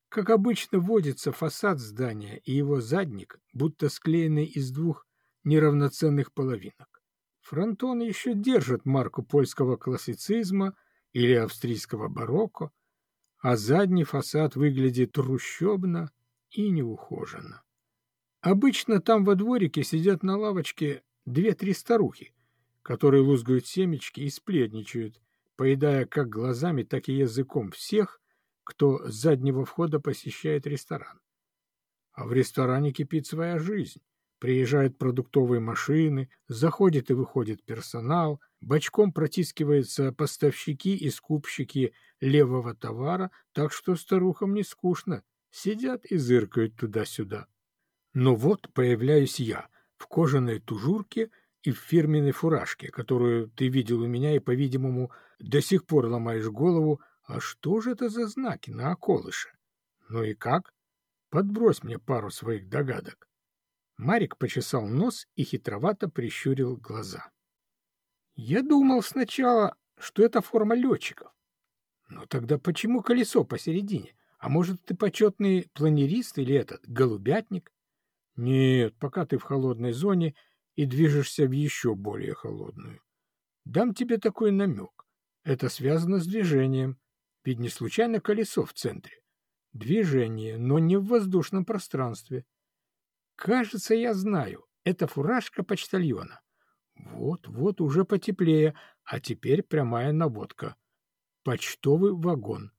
Как обычно водится фасад здания и его задник, будто склеенный из двух неравноценных половинок. Фронтон еще держит марку польского классицизма или австрийского барокко, а задний фасад выглядит трущобно и неухоженно. Обычно там во дворике сидят на лавочке две-три старухи, которые лузгают семечки и сплетничают, поедая как глазами, так и языком всех, кто с заднего входа посещает ресторан. А в ресторане кипит своя жизнь. Приезжают продуктовые машины, заходит и выходит персонал, бочком протискиваются поставщики и скупщики левого товара, так что старухам не скучно, сидят и зыркают туда-сюда. Но вот появляюсь я в кожаной тужурке и в фирменной фуражке, которую ты видел у меня и, по-видимому, до сих пор ломаешь голову, а что же это за знаки на околыше? Ну и как? Подбрось мне пару своих догадок. Марик почесал нос и хитровато прищурил глаза. Я думал сначала, что это форма летчиков. Но тогда почему колесо посередине? А может, ты почетный планерист или этот, голубятник? Нет, пока ты в холодной зоне и движешься в еще более холодную. Дам тебе такой намек. Это связано с движением, ведь не случайно колесо в центре. Движение, но не в воздушном пространстве. Кажется, я знаю. Это фуражка почтальона. Вот, вот, уже потеплее, а теперь прямая наводка. Почтовый вагон.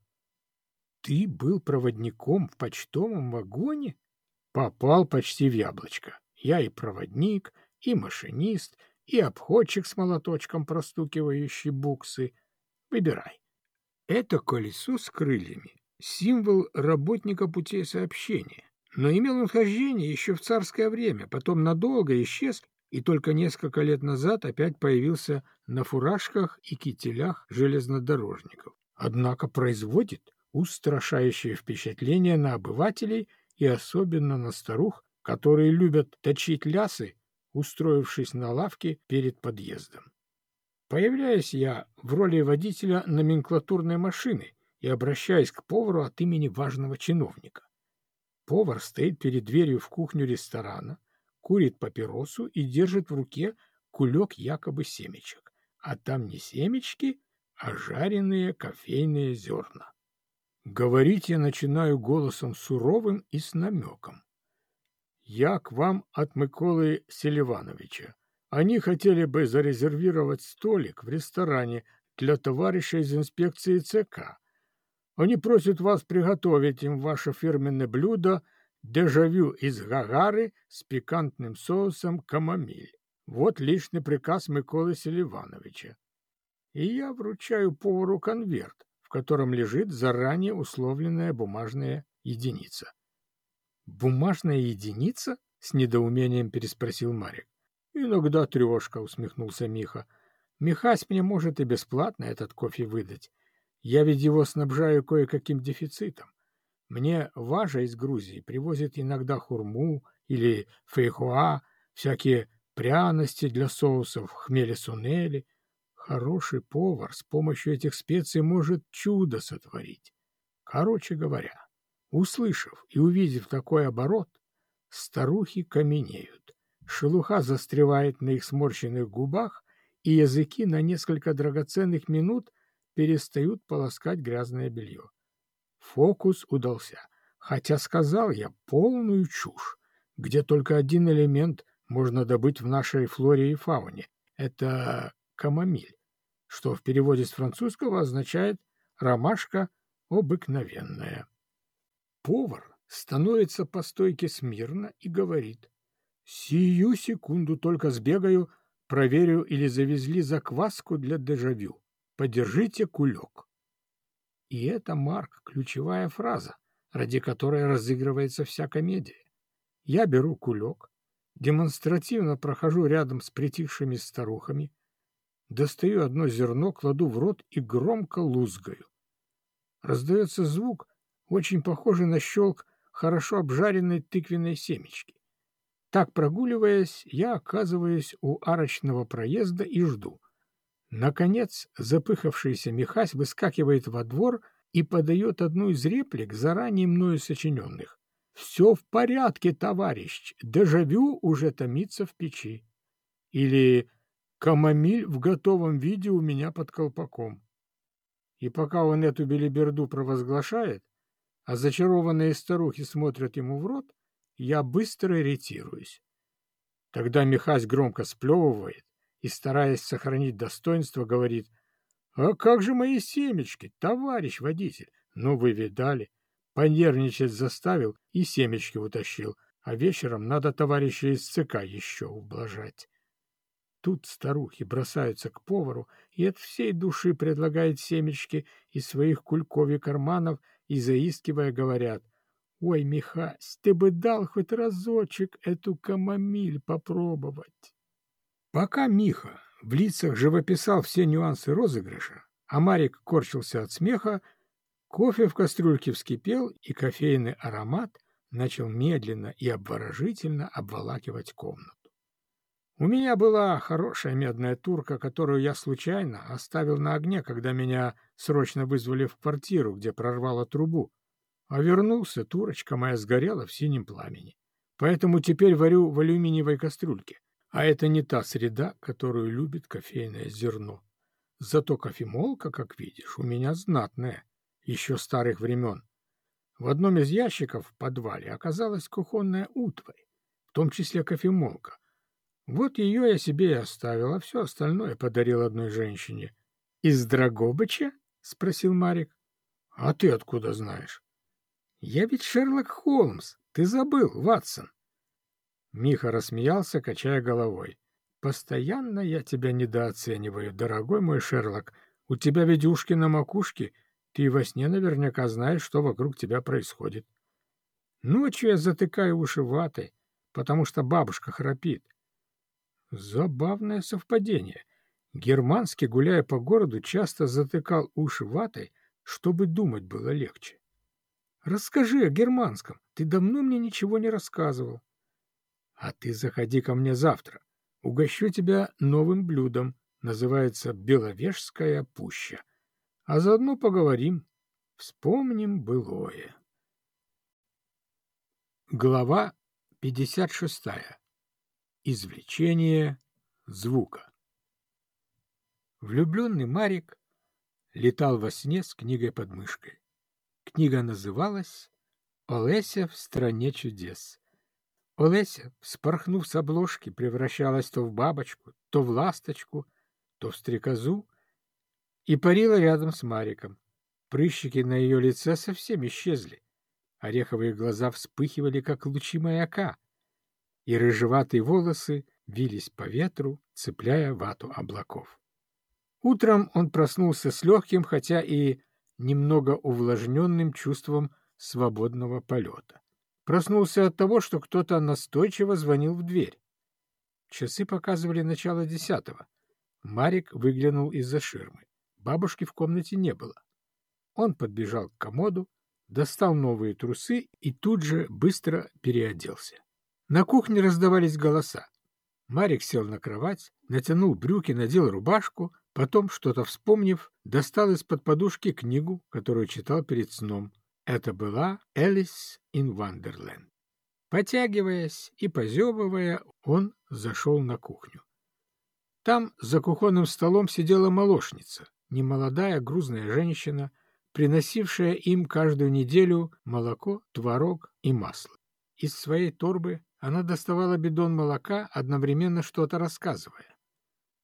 Ты был проводником в почтовом вагоне? Попал почти в яблочко. Я и проводник, и машинист, и обходчик с молоточком, простукивающий буксы. Выбирай. Это колесо с крыльями — символ работника путей сообщения. Но имел он хождение еще в царское время, потом надолго исчез и только несколько лет назад опять появился на фуражках и кителях железнодорожников. Однако производит устрашающее впечатление на обывателей и особенно на старух, которые любят точить лясы устроившись на лавке перед подъездом. Появляюсь я в роли водителя номенклатурной машины и обращаюсь к повару от имени важного чиновника. Повар стоит перед дверью в кухню ресторана, курит папиросу и держит в руке кулек якобы семечек, а там не семечки, а жареные кофейные зерна. Говорить я начинаю голосом суровым и с намеком. Я к вам от Миколы Селивановича. Они хотели бы зарезервировать столик в ресторане для товарища из инспекции ЦК. Они просят вас приготовить им ваше фирменное блюдо дежавю из гагары с пикантным соусом камамиль. Вот личный приказ Миколы Селивановича. И я вручаю повару конверт, в котором лежит заранее условленная бумажная единица. «Бумажная единица?» — с недоумением переспросил Марик. «Иногда трешка», — усмехнулся Миха. «Михась мне может и бесплатно этот кофе выдать. Я ведь его снабжаю кое-каким дефицитом. Мне Важа из Грузии привозит иногда хурму или фейхуа, всякие пряности для соусов, хмели-сунели. Хороший повар с помощью этих специй может чудо сотворить. Короче говоря, услышав и увидев такой оборот, старухи каменеют. Шелуха застревает на их сморщенных губах, и языки на несколько драгоценных минут перестают полоскать грязное белье. Фокус удался, хотя сказал я полную чушь, где только один элемент можно добыть в нашей флоре и фауне. Это камомиль, что в переводе с французского означает «ромашка обыкновенная». Повар становится по стойке смирно и говорит «Сию секунду только сбегаю, проверю, или завезли закваску для дежавю. Подержите кулек». И это, Марк, ключевая фраза, ради которой разыгрывается вся комедия. Я беру кулек, демонстративно прохожу рядом с притихшими старухами, достаю одно зерно, кладу в рот и громко лузгаю. Раздается звук, очень похожий на щелк хорошо обжаренной тыквенной семечки. Так, прогуливаясь, я оказываюсь у арочного проезда и жду. Наконец, запыхавшийся Михась выскакивает во двор и подает одну из реплик, заранее мною сочиненных. «Все в порядке, товарищ, дежавю уже томится в печи». Или «Камомиль в готовом виде у меня под колпаком». И пока он эту белиберду провозглашает, а зачарованные старухи смотрят ему в рот, я быстро ретируюсь. Тогда Михась громко сплевывает и, стараясь сохранить достоинство, говорит, «А как же мои семечки, товарищ водитель? Ну, вы видали. Понервничать заставил и семечки утащил, а вечером надо товарища из ЦК еще ублажать». Тут старухи бросаются к повару и от всей души предлагают семечки из своих кулькови карманов и, заискивая, говорят, «Ой, Михась, ты бы дал хоть разочек эту камомиль попробовать». Пока Миха в лицах живописал все нюансы розыгрыша, а Марик корчился от смеха, кофе в кастрюльке вскипел, и кофейный аромат начал медленно и обворожительно обволакивать комнату. У меня была хорошая медная турка, которую я случайно оставил на огне, когда меня срочно вызвали в квартиру, где прорвало трубу. А вернулся, турочка моя сгорела в синем пламени. Поэтому теперь варю в алюминиевой кастрюльке. А это не та среда, которую любит кофейное зерно. Зато кофемолка, как видишь, у меня знатная, еще старых времен. В одном из ящиков в подвале оказалась кухонная утварь, в том числе кофемолка, вот ее я себе и оставил, а все остальное подарил одной женщине. — Из Драгобыча? — спросил Марик. — А ты откуда знаешь? — Я ведь Шерлок Холмс. Ты забыл, Ватсон. Миха рассмеялся, качая головой. — Постоянно я тебя недооцениваю, дорогой мой Шерлок. У тебя ведь ушки на макушке. Ты во сне наверняка знаешь, что вокруг тебя происходит. Ночью я затыкаю уши ватой, потому что бабушка храпит. Забавное совпадение. Германский, гуляя по городу, часто затыкал уши ватой, чтобы думать было легче. Расскажи о германском. Ты давно мне ничего не рассказывал. А ты заходи ко мне завтра. Угощу тебя новым блюдом. Называется Беловежская пуща. А заодно поговорим. Вспомним былое. Глава пятьдесят шестая. Извлечение звука. Влюбленный Марик летал во сне с книгой под мышкой. Книга называлась «Олеся в стране чудес». Олеся, вспорхнув с обложки, превращалась то в бабочку, то в ласточку, то в стрекозу и парила рядом с Мариком. Прыщики на ее лице совсем исчезли. Ореховые глаза вспыхивали, как лучи маяка — и рыжеватые волосы вились по ветру, цепляя вату облаков. Утром он проснулся с легким, хотя и немного увлажненным чувством свободного полета. Проснулся от того, что кто-то настойчиво звонил в дверь. Часы показывали начало десятого. Марик выглянул из-за ширмы. Бабушки в комнате не было. Он подбежал к комоду, достал новые трусы и тут же быстро переоделся. На кухне раздавались голоса. Марик сел на кровать, натянул брюки, надел рубашку, потом, что-то вспомнив, достал из-под подушки книгу, которую читал перед сном. Это была «Элис ин Вандерленд». Потягиваясь и позевывая, он зашел на кухню. Там за кухонным столом сидела молочница, немолодая грузная женщина, приносившая им каждую неделю молоко, творог и масло. Из своей торбы она доставала бидон молока, одновременно что-то рассказывая.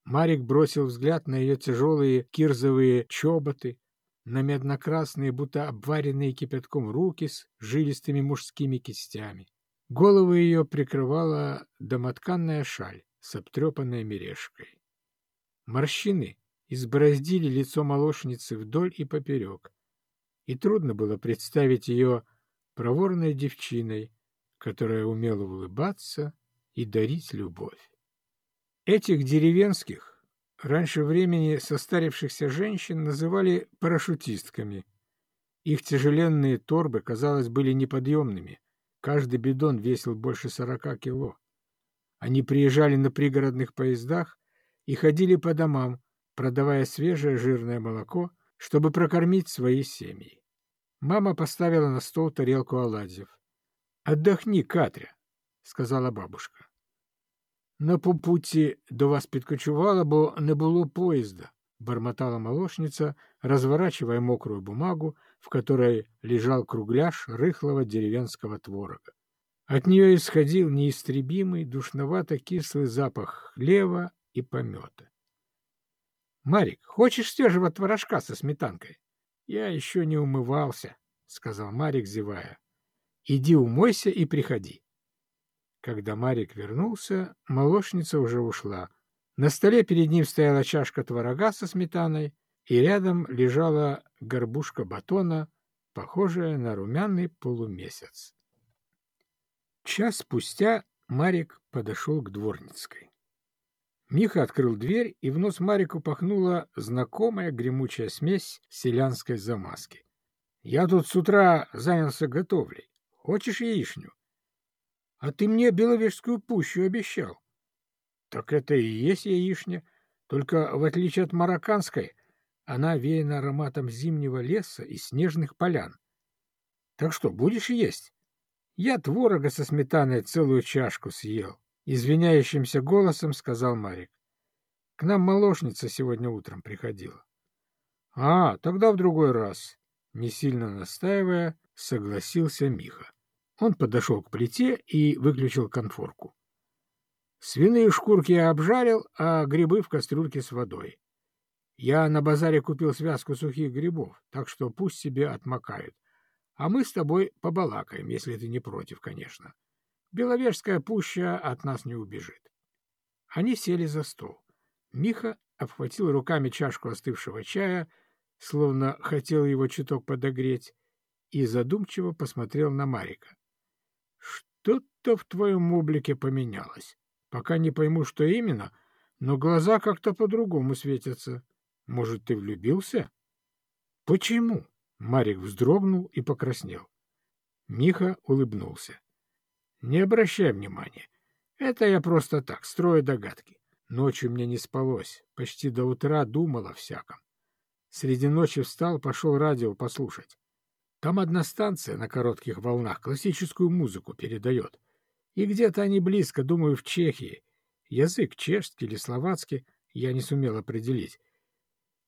Марик бросил взгляд на ее тяжелые кирзовые чоботы, на медно-красные, будто обваренные кипятком руки с жилистыми мужскими кистями. Голову ее прикрывала домотканная шаль с обтрепанной мережкой. Морщины избороздили лицо молочницы вдоль и поперек, и трудно было представить ее проворной девчиной, которая умела улыбаться и дарить любовь. Этих деревенских, раньше времени состарившихся женщин называли парашютистками. Их тяжеленные торбы, казалось, были неподъемными. Каждый бидон весил больше сорока кило. Они приезжали на пригородных поездах и ходили по домам, продавая свежее жирное молоко, чтобы прокормить свои семьи. Мама поставила на стол тарелку оладьев. Отдохни, Катря, сказала бабушка. На попуті до вас підкочувала, бо не було поезда, бормотала молочница, разворачивая мокрую бумагу, в которой лежал кругляш рыхлого деревенского творога. От нее исходил неистребимый, душновато-кислый запах хлева и помета. — Марик, хочешь свежего творожка со сметанкой? — Я еще не умывался, — сказал Марик, зевая. Иди умойся и приходи. Когда Марик вернулся, молочница уже ушла. На столе перед ним стояла чашка творога со сметаной, и рядом лежала горбушка батона, похожая на румяный полумесяц. Час спустя Марик подошел к дворницкой. Миха открыл дверь, и в нос Марику пахнула знакомая гремучая смесь селянской замазки. — Я тут с утра занялся готовлей. Хочешь яичню? А ты мне Беловежскую пущу обещал. Так это и есть яичня, только в отличие от марокканской, она веяна ароматом зимнего леса и снежных полян. Так что, будешь есть? Я творога со сметаной целую чашку съел. Извиняющимся голосом сказал Марик. К нам молочница сегодня утром приходила. А, тогда в другой раз. Не сильно настаивая, согласился Миха. Он подошел к плите и выключил конфорку. Свиные шкурки я обжарил, а грибы в кастрюльке с водой. Я на базаре купил связку сухих грибов, так что пусть себе отмокают. А мы с тобой побалакаем, если ты не против, конечно. Беловежская пуща от нас не убежит. Они сели за стол. Миха обхватил руками чашку остывшего чая, словно хотел его чуток подогреть, и задумчиво посмотрел на Марика. Что-то в твоем облике поменялось. Пока не пойму, что именно, но глаза как-то по-другому светятся. Может, ты влюбился? Почему? Марик вздрогнул и покраснел. Миха улыбнулся. Не обращай внимания. Это я просто так, строю догадки. Ночью мне не спалось. Почти до утра думал о всяком. Среди ночи встал, пошел радио послушать. Там одна станция на коротких волнах классическую музыку передает. И где-то они близко, думаю, в Чехии. Язык чешский или словацкий я не сумел определить.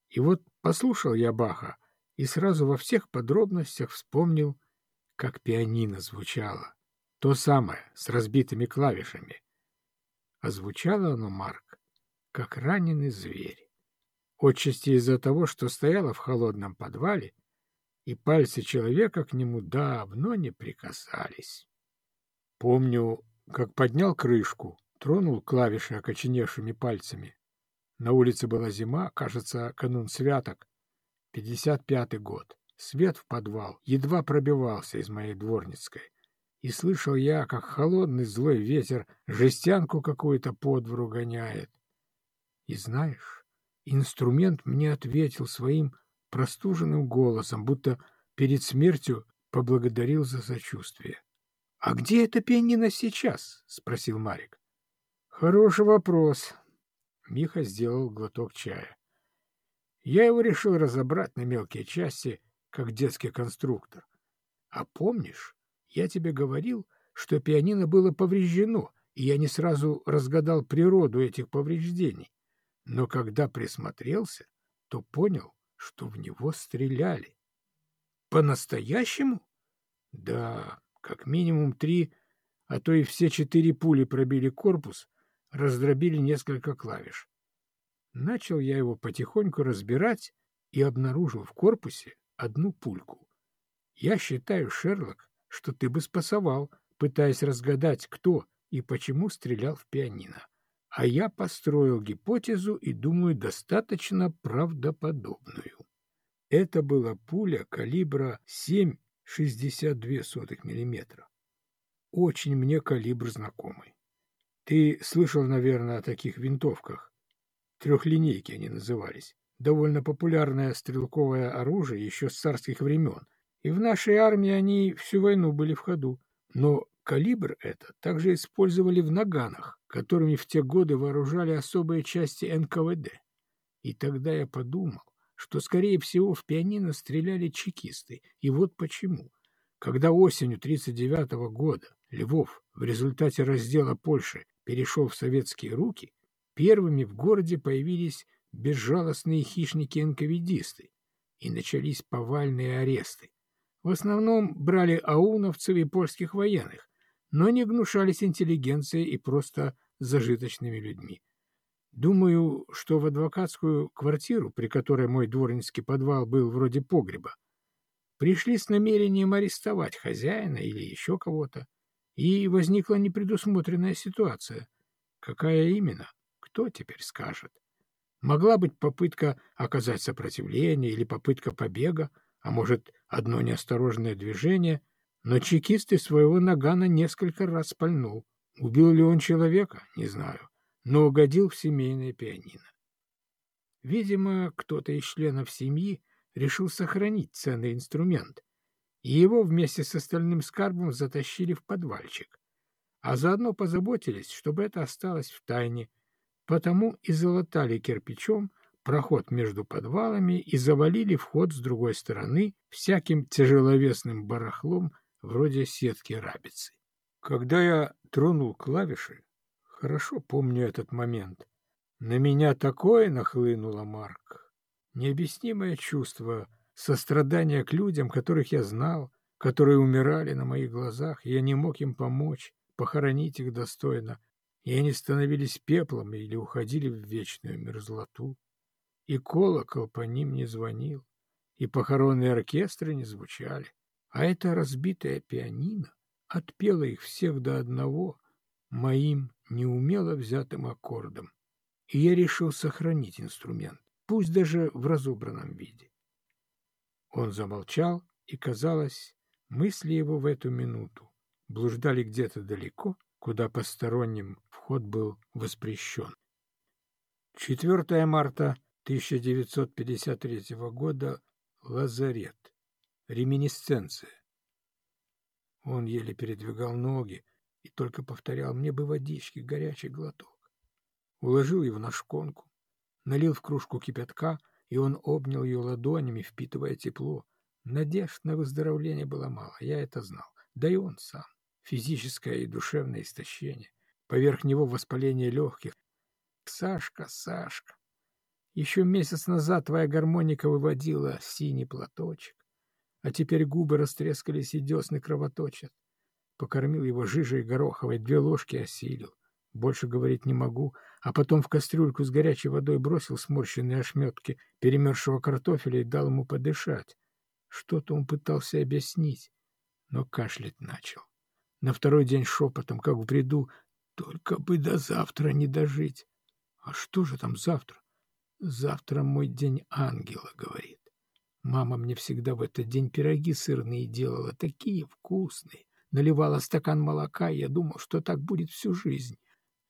И вот послушал я Баха и сразу во всех подробностях вспомнил, как пианино звучало. То самое, с разбитыми клавишами. А звучало оно, Марк, как раненый зверь. Отчасти из-за того, что стояло в холодном подвале, и пальцы человека к нему давно не прикасались. Помню, как поднял крышку, тронул клавиши окоченевшими пальцами. На улице была зима, кажется, канун святок, 55-й год. Свет в подвал едва пробивался из моей дворницкой. И слышал я, как холодный злой ветер жестянку какую-то по двору гоняет. И знаешь, инструмент мне ответил своим простуженным голосом, будто перед смертью поблагодарил за сочувствие. — А где это пианино сейчас? — спросил Марик. — Хороший вопрос. Миха сделал глоток чая. Я его решил разобрать на мелкие части, как детский конструктор. А помнишь, я тебе говорил, что пианино было повреждено, и я не сразу разгадал природу этих повреждений. Но когда присмотрелся, то понял, что в него стреляли. По-настоящему? Да, как минимум три, а то и все четыре пули пробили корпус, раздробили несколько клавиш. Начал я его потихоньку разбирать и обнаружил в корпусе одну пульку. Я считаю, Шерлок, что ты бы спасовал, пытаясь разгадать, кто и почему стрелял в пианино. А я построил гипотезу и думаю, достаточно правдоподобную. Это была пуля калибра 7,62 мм. Очень мне калибр знакомый. Ты слышал, наверное, о таких винтовках. Трехлинейки они назывались. Довольно популярное стрелковое оружие еще с царских времен. И в нашей армии они всю войну были в ходу. Но калибр это также использовали в наганах, которыми в те годы вооружали особые части НКВД. И тогда я подумал, что, скорее всего, в пианино стреляли чекисты. И вот почему. Когда осенью 1939 года Львов в результате раздела Польши перешел в советские руки, первыми в городе появились безжалостные хищники-энковидисты, и начались повальные аресты. В основном брали ауновцев и польских военных, но не гнушались интеллигенцией и просто зажиточными людьми. Думаю, что в адвокатскую квартиру, при которой мой дворницкий подвал был вроде погреба, пришли с намерением арестовать хозяина или еще кого-то, и возникла непредусмотренная ситуация. Какая именно? Кто теперь скажет? Могла быть попытка оказать сопротивление или попытка побега, а может, одно неосторожное движение, но чекисты своего нагана несколько раз пальнул. Убил ли он человека? Не знаю но угодил в семейное пианино. Видимо, кто-то из членов семьи решил сохранить ценный инструмент, и его вместе с остальным скарбом затащили в подвальчик, а заодно позаботились, чтобы это осталось в тайне, потому и залатали кирпичом проход между подвалами и завалили вход с другой стороны всяким тяжеловесным барахлом вроде сетки рабицы. Когда я тронул клавиши, Хорошо помню этот момент. На меня такое нахлынуло, Марк. Необъяснимое чувство сострадания к людям, которых я знал, которые умирали на моих глазах, я не мог им помочь, похоронить их достойно, и они становились пеплом или уходили в вечную мерзлоту. И колокол по ним не звонил, и похоронные оркестры не звучали, а эта разбитая пианино отпела их всех до одного моим неумело взятым аккордом, и я решил сохранить инструмент, пусть даже в разобранном виде. Он замолчал, и, казалось, мысли его в эту минуту блуждали где-то далеко, куда посторонним вход был воспрещен. 4 марта 1953 года. Лазарет. Реминисценция. Он еле передвигал ноги, и только повторял «мне бы водички, горячий глоток». Уложил его на шконку, налил в кружку кипятка, и он обнял ее ладонями, впитывая тепло. Надежд на выздоровление было мало, я это знал. Да и он сам. Физическое и душевное истощение. Поверх него воспаление легких. Сашка, Сашка, еще месяц назад твоя гармоника выводила синий платочек, а теперь губы растрескались и десны кровоточат. Покормил его жижей гороховой, две ложки осилил. Больше говорить не могу, а потом в кастрюльку с горячей водой бросил сморщенные ошметки перемерзшего картофеля и дал ему подышать. Что-то он пытался объяснить, но кашлять начал. На второй день шепотом, как в бреду, только бы до завтра не дожить. А что же там завтра? Завтра мой день ангела, говорит. Мама мне всегда в этот день пироги сырные делала, такие вкусные наливала стакан молока, и я думал, что так будет всю жизнь.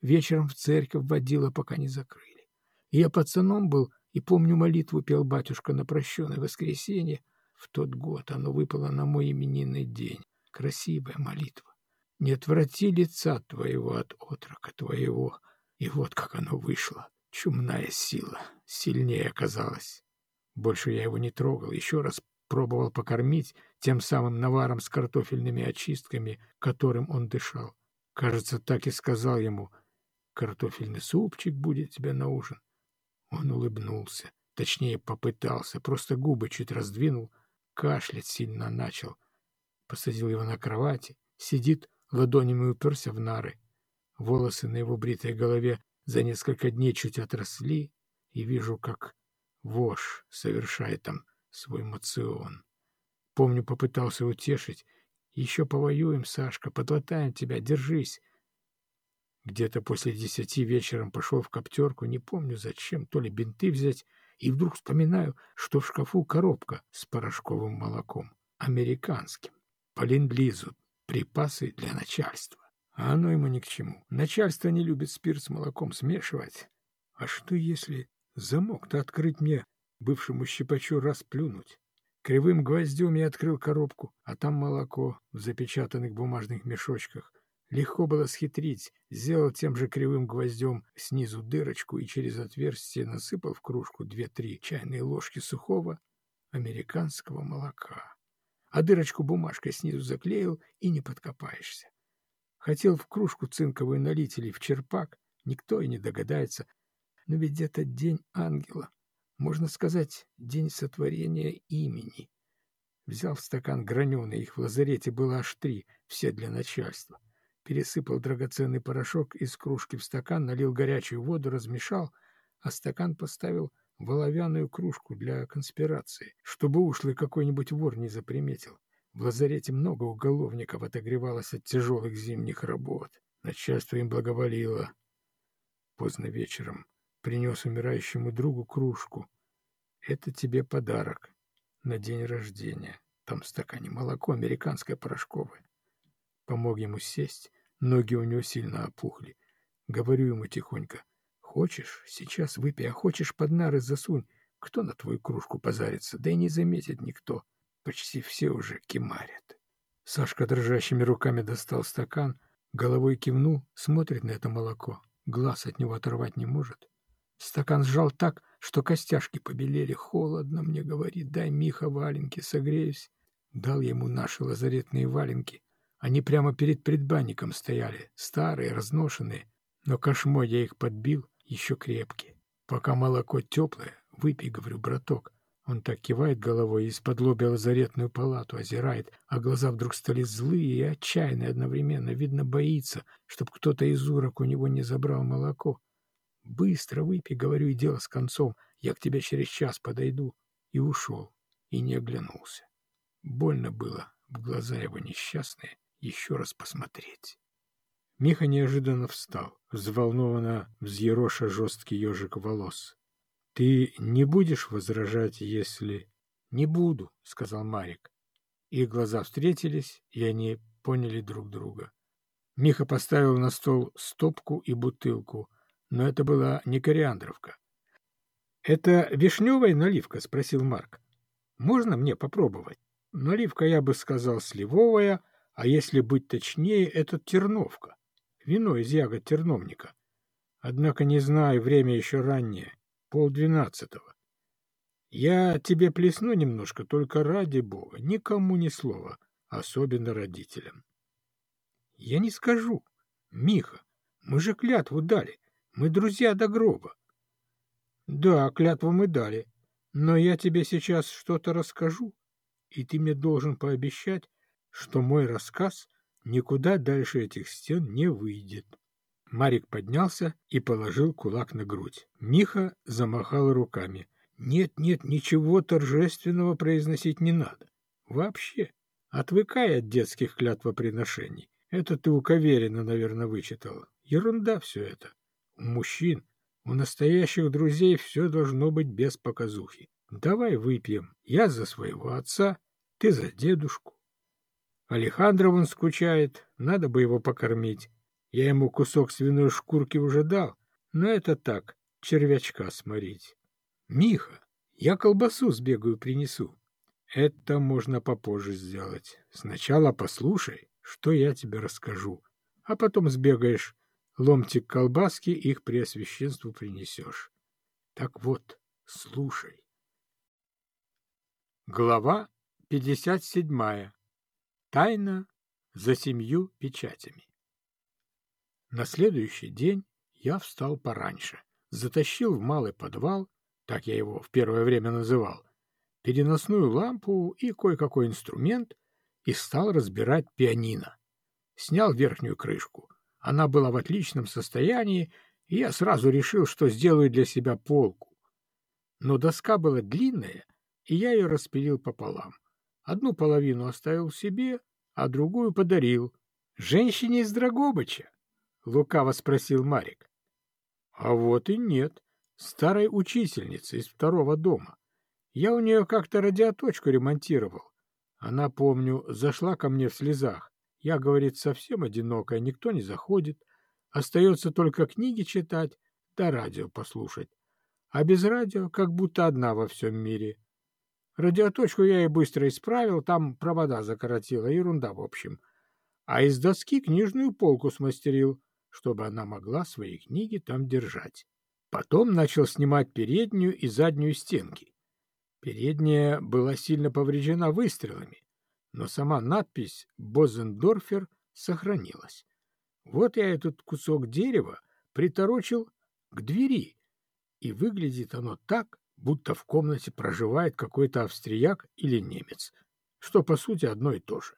Вечером в церковь водила, пока не закрыли. Я пацаном был, и помню, молитву пел батюшка на прощенное воскресенье. В тот год оно выпало на мой именинный день. Красивая молитва. Не отврати лица твоего от отрока твоего, И вот как оно вышло. Чумная сила. Сильнее оказалась. Больше я его не трогал. Еще раз пробовал покормить тем самым наваром с картофельными очистками, которым он дышал. Кажется, так и сказал ему, «Картофельный супчик будет тебе на ужин». Он улыбнулся, точнее попытался, просто губы чуть раздвинул, кашлять сильно начал. Посадил его на кровати, сидит, ладонями уперся в нары. Волосы на его бритой голове за несколько дней чуть отросли, и вижу, как вож совершает там свой мацион. Помню, попытался утешить. Еще повоюем, Сашка, подлатаем тебя, держись. Где-то после десяти вечером пошел в коптерку, не помню зачем, то ли бинты взять, и вдруг вспоминаю, что в шкафу коробка с порошковым молоком, американским, по ленд-лизу, припасы для начальства. А оно ему ни к чему. Начальство не любит спирт с молоком смешивать. А что если замок-то открыть мне, бывшему щипачу, расплюнуть? Кривым гвоздем я открыл коробку, а там молоко в запечатанных бумажных мешочках. Легко было схитрить, сделал тем же кривым гвоздем снизу дырочку и через отверстие насыпал в кружку две-три чайные ложки сухого американского молока. А дырочку бумажкой снизу заклеил и не подкопаешься. Хотел в кружку цинковую налить или в черпак, никто и не догадается. Но ведь это день ангела, можно сказать, день сотворения имени. Взял в стакан граненый, их в лазарете было аж три, все для начальства пересыпал драгоценный порошок из кружки в стакан, налил горячую воду, размешал, а стакан поставил в оловянную кружку для конспирации, чтобы ушлый какой-нибудь вор не заприметил. В лазарете много уголовников отогревалось от тяжелых зимних работ. Начальство им благоволило. Поздно вечером принес умирающему другу кружку. Это тебе подарок на день рождения. Там в стакане молоко американское порошковое. Помог ему сесть, Ноги у него сильно опухли. Говорю ему тихонько. Хочешь, сейчас выпей, а хочешь, под нары засунь. Кто на твою кружку позарится? Да и не заметит никто. Почти все уже кемарят. Сашка дрожащими руками достал стакан, головой кивнул, смотрит на это молоко. Глаз от него оторвать не может. Стакан сжал так, что костяшки побелели. Холодно мне, говорит, дай, Миха, валенки, согреюсь. Дал ему наши лазаретные валенки. Они прямо перед предбанником стояли, старые, разношенные, но кошмой я их подбил, еще крепкие. Пока молоко теплое, выпей, говорю, браток. Он так кивает головой и из-под лобя лазаретную палату озирает, а глаза вдруг стали злые и отчаянные одновременно. Видно, боится, чтоб кто-то из урок у него не забрал молоко. «Быстро выпей, — говорю, — и дело с концом. Я к тебе через час подойду». И ушел, и не оглянулся. Больно было в глаза его несчастные, еще раз посмотреть. Миха неожиданно встал, взволнованно взъероша жесткий ежик волос. — Ты не будешь возражать, если... — Не буду, — сказал Марик. Их глаза встретились, и они поняли друг друга. Миха поставил на стол стопку и бутылку, но это была не кориандровка. — Это вишневая наливка? — спросил Марк. — Можно мне попробовать? Наливка, я бы сказал, сливовая, а если быть точнее, это терновка, вино из ягод терновника. Однако не знаю, время еще раннее, полдвенадцатого. Я тебе плесну немножко, только ради бога, никому ни слова, особенно родителям. Я не скажу. Миха, мы же клятву дали, мы друзья до гроба. Да, клятву мы дали, но я тебе сейчас что-то расскажу, и ты мне должен пообещать, что мой рассказ никуда дальше этих стен не выйдет. Марик поднялся и положил кулак на грудь. Миха замахал руками. «Нет, нет, ничего торжественного произносить не надо. Вообще. Отвыкай от детских клятвоприношений. Это ты у Каверина, наверное, вычитал. Ерунда все это. Мужчин, у настоящих друзей все должно быть без показухи. Давай выпьем. Я за своего отца, ты за дедушку. Алехандро он скучает, надо бы его покормить. Я ему кусок свиной шкурки уже дал, но это так, червячка сморить. Миха, я колбасу сбегаю принесу. Это можно попозже сделать. Сначала послушай, что я тебе расскажу, а потом сбегаешь, ломтик колбаски их преосвященству принесешь. Так вот, слушай. Глава 57. Тайна за семью печатями. На следующий день я встал пораньше, затащил в малый подвал, так я его в первое время называл, переносную лампу и кое-какой инструмент и стал разбирать пианино. Снял верхнюю крышку. Она была в отличном состоянии, и я сразу решил, что сделаю для себя полку. Но доска была длинная, и я ее распилил пополам. Одну половину оставил себе, а другую подарил. Женщине из Драгобыча. — лукаво спросил Марик. — А вот и нет. Старой учительницы из второго дома. Я у нее как-то радиоточку ремонтировал. Она, помню, зашла ко мне в слезах. Я, говорит, совсем одинокая, никто не заходит. Остается только книги читать да радио послушать. А без радио как будто одна во всем мире. Радиоточку я и быстро исправил, там провода закоротила, ерунда в общем. А из доски книжную полку смастерил, чтобы она могла свои книги там держать. Потом начал снимать переднюю и заднюю стенки. Передняя была сильно повреждена выстрелами, но сама надпись «Бозендорфер» сохранилась. Вот я этот кусок дерева приторочил к двери, и выглядит оно так, будто в комнате проживает какой-то австрияк или немец, что, по сути, одно и то же.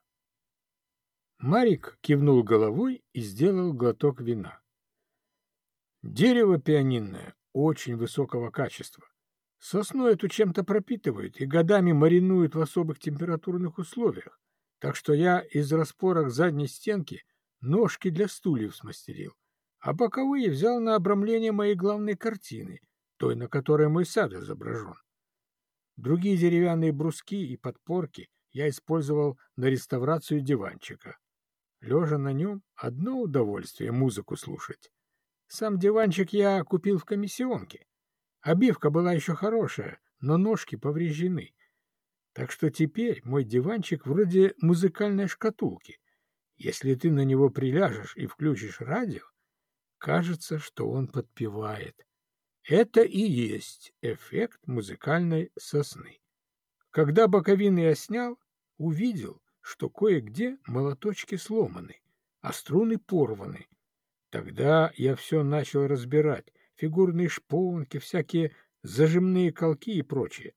Марик кивнул головой и сделал глоток вина. Дерево пианинное очень высокого качества. Сосну эту чем-то пропитывают и годами маринуют в особых температурных условиях, так что я из распорок задней стенки ножки для стульев смастерил, а боковые взял на обрамление моей главной картины, той, на которой мой сад изображен. Другие деревянные бруски и подпорки я использовал на реставрацию диванчика. Лежа на нем, одно удовольствие музыку слушать. Сам диванчик я купил в комиссионке. Обивка была еще хорошая, но ножки повреждены. Так что теперь мой диванчик вроде музыкальной шкатулки. Если ты на него приляжешь и включишь радио, кажется, что он подпевает. Это и есть эффект музыкальной сосны. Когда боковины я снял, увидел, что кое-где молоточки сломаны, а струны порваны. Тогда я все начал разбирать, фигурные шпонки, всякие зажимные колки и прочее.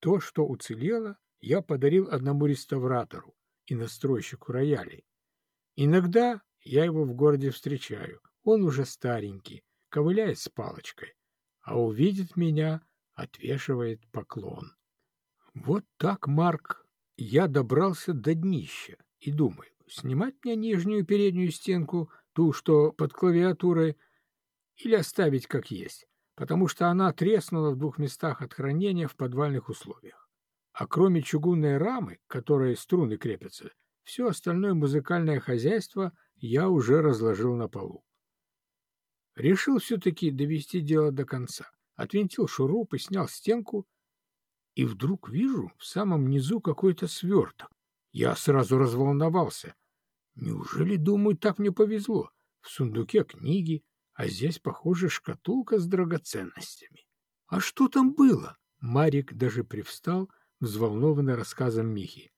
То, что уцелело, я подарил одному реставратору и настройщику роялей. Иногда я его в городе встречаю. Он уже старенький, ковыляет с палочкой, а увидит меня, отвешивает поклон. Вот так, Марк, я добрался до днища и думаю, снимать мне нижнюю переднюю стенку, ту, что под клавиатурой, или оставить как есть, потому что она треснула в двух местах от хранения в подвальных условиях. А кроме чугунной рамы, которой струны крепятся, все остальное музыкальное хозяйство я уже разложил на полу. Решил все-таки довести дело до конца. Отвинтил шуруп и снял стенку, и вдруг вижу в самом низу какой-то сверток. Я сразу разволновался. Неужели, думаю, так мне повезло? В сундуке книги, а здесь, похоже, шкатулка с драгоценностями. А что там было? Марик даже привстал, взволнованный рассказом Михи.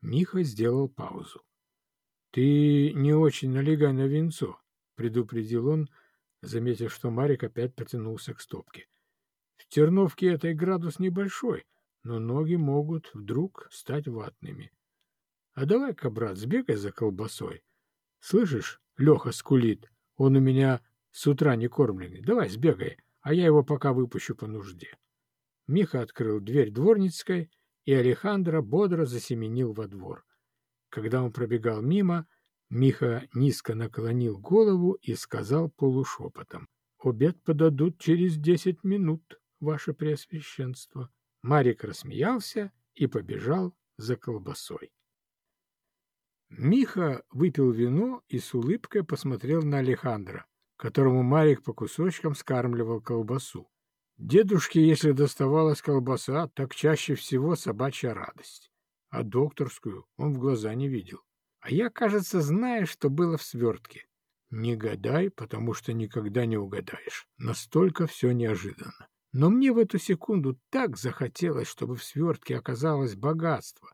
Миха сделал паузу. — Ты не очень налегай на венцо, — предупредил он, заметив, что Марик опять потянулся к стопке. — В Терновке этой градус небольшой, но ноги могут вдруг стать ватными. А давай-ка, брат, сбегай за колбасой. Слышишь, Леха скулит, он у меня с утра не кормленный. Давай сбегай, а я его пока выпущу по нужде. Миха открыл дверь дворницкой, и Алехандро бодро засеменил во двор. Когда он пробегал мимо, Миха низко наклонил голову и сказал полушепотом. — Обед подадут через десять минут, ваше преосвященство. Марик рассмеялся и побежал за колбасой. Миха выпил вино и с улыбкой посмотрел на Алехандра, которому Марик по кусочкам скармливал колбасу. Дедушке, если доставалась колбаса, так чаще всего собачья радость, а докторскую он в глаза не видел. А я, кажется, знаю, что было в свертке. Не гадай, потому что никогда не угадаешь. Настолько все неожиданно. Но мне в эту секунду так захотелось, чтобы в свертке оказалось богатство.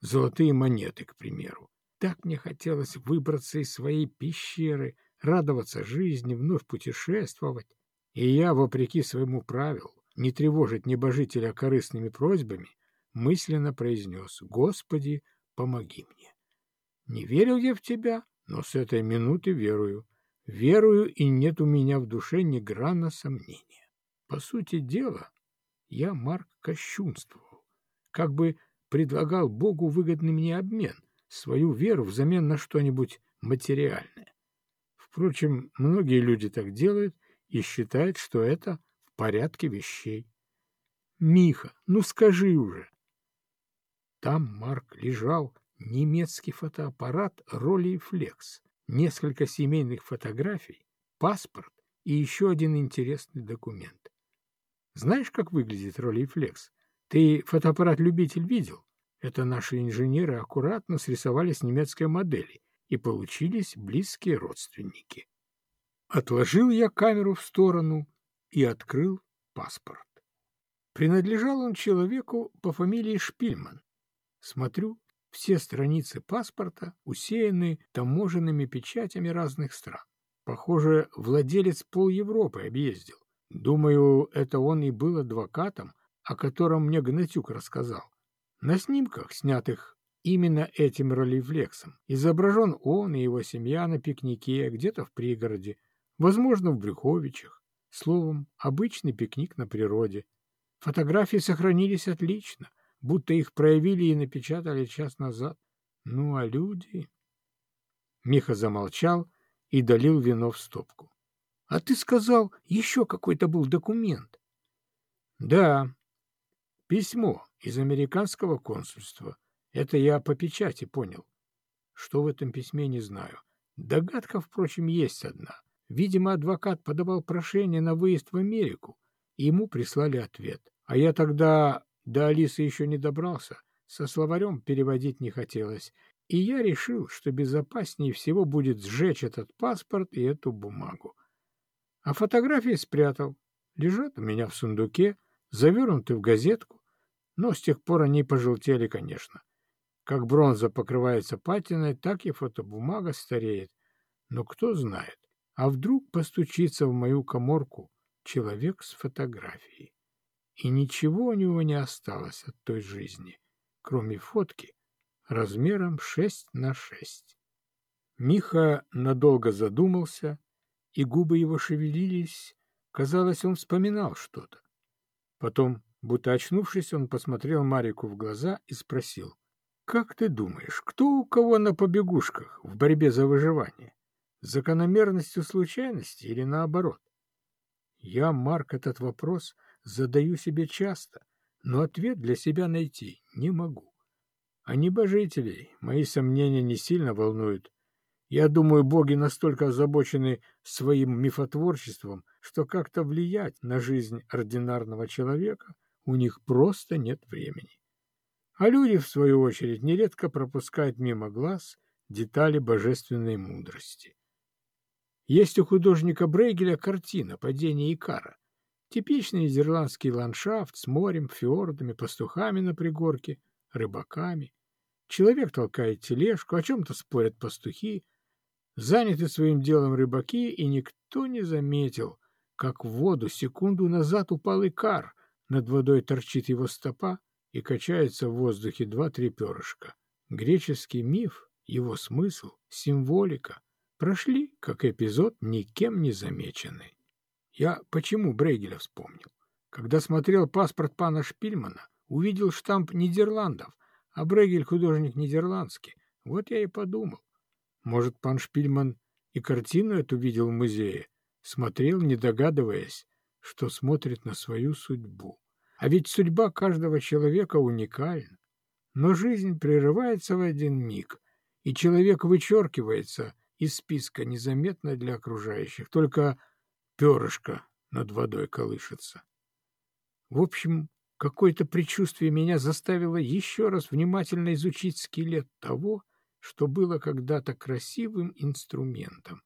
Золотые монеты, к примеру. Так мне хотелось выбраться из своей пещеры, радоваться жизни, вновь путешествовать. И я, вопреки своему правилу, не тревожить небожителя корыстными просьбами, мысленно произнес «Господи, помоги мне». Не верил я в тебя, но с этой минуты верую. Верую, и нет у меня в душе ни грана сомнения. По сути дела, я, Марк, кощунствовал, как бы предлагал Богу выгодный мне обмен, свою веру взамен на что-нибудь материальное. Впрочем, многие люди так делают и считают, что это в порядке вещей. Миха, ну скажи уже. Там Марк лежал немецкий фотоаппарат Rolleiflex, несколько семейных фотографий, паспорт и еще один интересный документ. Знаешь, как выглядит Rolleiflex? Ты фотоаппарат-любитель видел? Это наши инженеры аккуратно срисовали с немецкой модели, и получились близкие родственники. Отложил я камеру в сторону и открыл паспорт. Принадлежал он человеку по фамилии Шпильман. Смотрю, все страницы паспорта усеяны таможенными печатями разных стран. Похоже, владелец пол Европы объездил. Думаю, это он и был адвокатом, о котором мне Гнатюк рассказал. На снимках, снятых именно этим ролифлексом, изображен он и его семья на пикнике где-то в пригороде, возможно, в Брюховичах. Словом, обычный пикник на природе. Фотографии сохранились отлично будто их проявили и напечатали час назад. Ну, а люди... Миха замолчал и долил вино в стопку. — А ты сказал, еще какой-то был документ. — Да, письмо из американского консульства. Это я по печати понял. Что в этом письме, не знаю. Догадка, впрочем, есть одна. Видимо, адвокат подавал прошение на выезд в Америку, и ему прислали ответ. А я тогда до Алисы еще не добрался, со словарем переводить не хотелось, и я решил, что безопаснее всего будет сжечь этот паспорт и эту бумагу. А фотографии спрятал. Лежат у меня в сундуке, завернуты в газетку, но с тех пор они пожелтели, конечно. Как бронза покрывается патиной, так и фотобумага стареет. Но кто знает, а вдруг постучится в мою коморку человек с фотографией и ничего у него не осталось от той жизни, кроме фотки размером шесть на шесть. Миха надолго задумался, и губы его шевелились, казалось, он вспоминал что-то. Потом, будто очнувшись, он посмотрел Марику в глаза и спросил, «Как ты думаешь, кто у кого на побегушках в борьбе за выживание? Закономерностью случайности или наоборот?» Я, Марк, этот вопрос — задаю себе часто, но ответ для себя найти не могу. А небожителей мои сомнения не сильно волнуют. Я думаю, боги настолько озабочены своим мифотворчеством, что как-то влиять на жизнь ординарного человека у них просто нет времени. А люди, в свою очередь, нередко пропускают мимо глаз детали божественной мудрости. Есть у художника Брейгеля картина «Падение Икара». Типичный нидерландский ландшафт с морем, фьордами, пастухами на пригорке, рыбаками. Человек толкает тележку, о чем-то спорят пастухи. Заняты своим делом рыбаки, и никто не заметил, как в воду секунду назад упал икар, над водой торчит его стопа и качается в воздухе два-три перышка. Греческий миф, его смысл, символика прошли, как эпизод, никем не замеченный. Я почему Брейгеля вспомнил? Когда смотрел паспорт пана Шпильмана, увидел штамп Нидерландов, а Брейгель художник нидерландский. Вот я и подумал. Может, пан Шпильман и картину эту видел в музее, смотрел, не догадываясь, что смотрит на свою судьбу. А ведь судьба каждого человека уникальна. Но жизнь прерывается в один миг, и человек вычеркивается из списка незаметно для окружающих. Только перышко над водой колышется. В общем, какое-то предчувствие меня заставило еще раз внимательно изучить скелет того, что было когда-то красивым инструментом.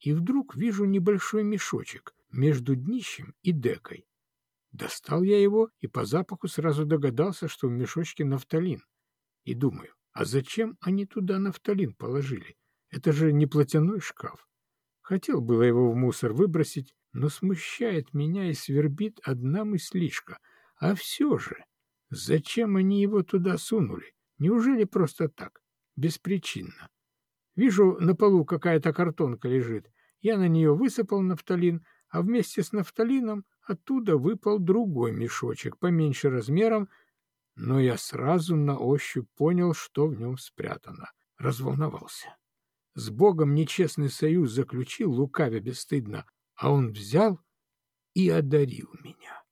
и вдруг вижу небольшой мешочек между днищем и декой. Достал я его и по запаху сразу догадался, что в мешочке нафталин. И думаю, а зачем они туда нафталин положили? Это же не платяной шкаф. Хотел было его в мусор выбросить, но смущает меня и свербит одна мыслишка. А все же, зачем они его туда сунули? Неужели просто так, беспричинно? Вижу, на полу какая-то картонка лежит. Я на нее высыпал нафталин, а вместе с нафталином оттуда выпал другой мешочек, поменьше размером, но я сразу на ощупь понял, что в нем спрятано. Разволновался. С Богом нечестный союз заключил, лукавя бесстыдно, а он взял и одарил меня.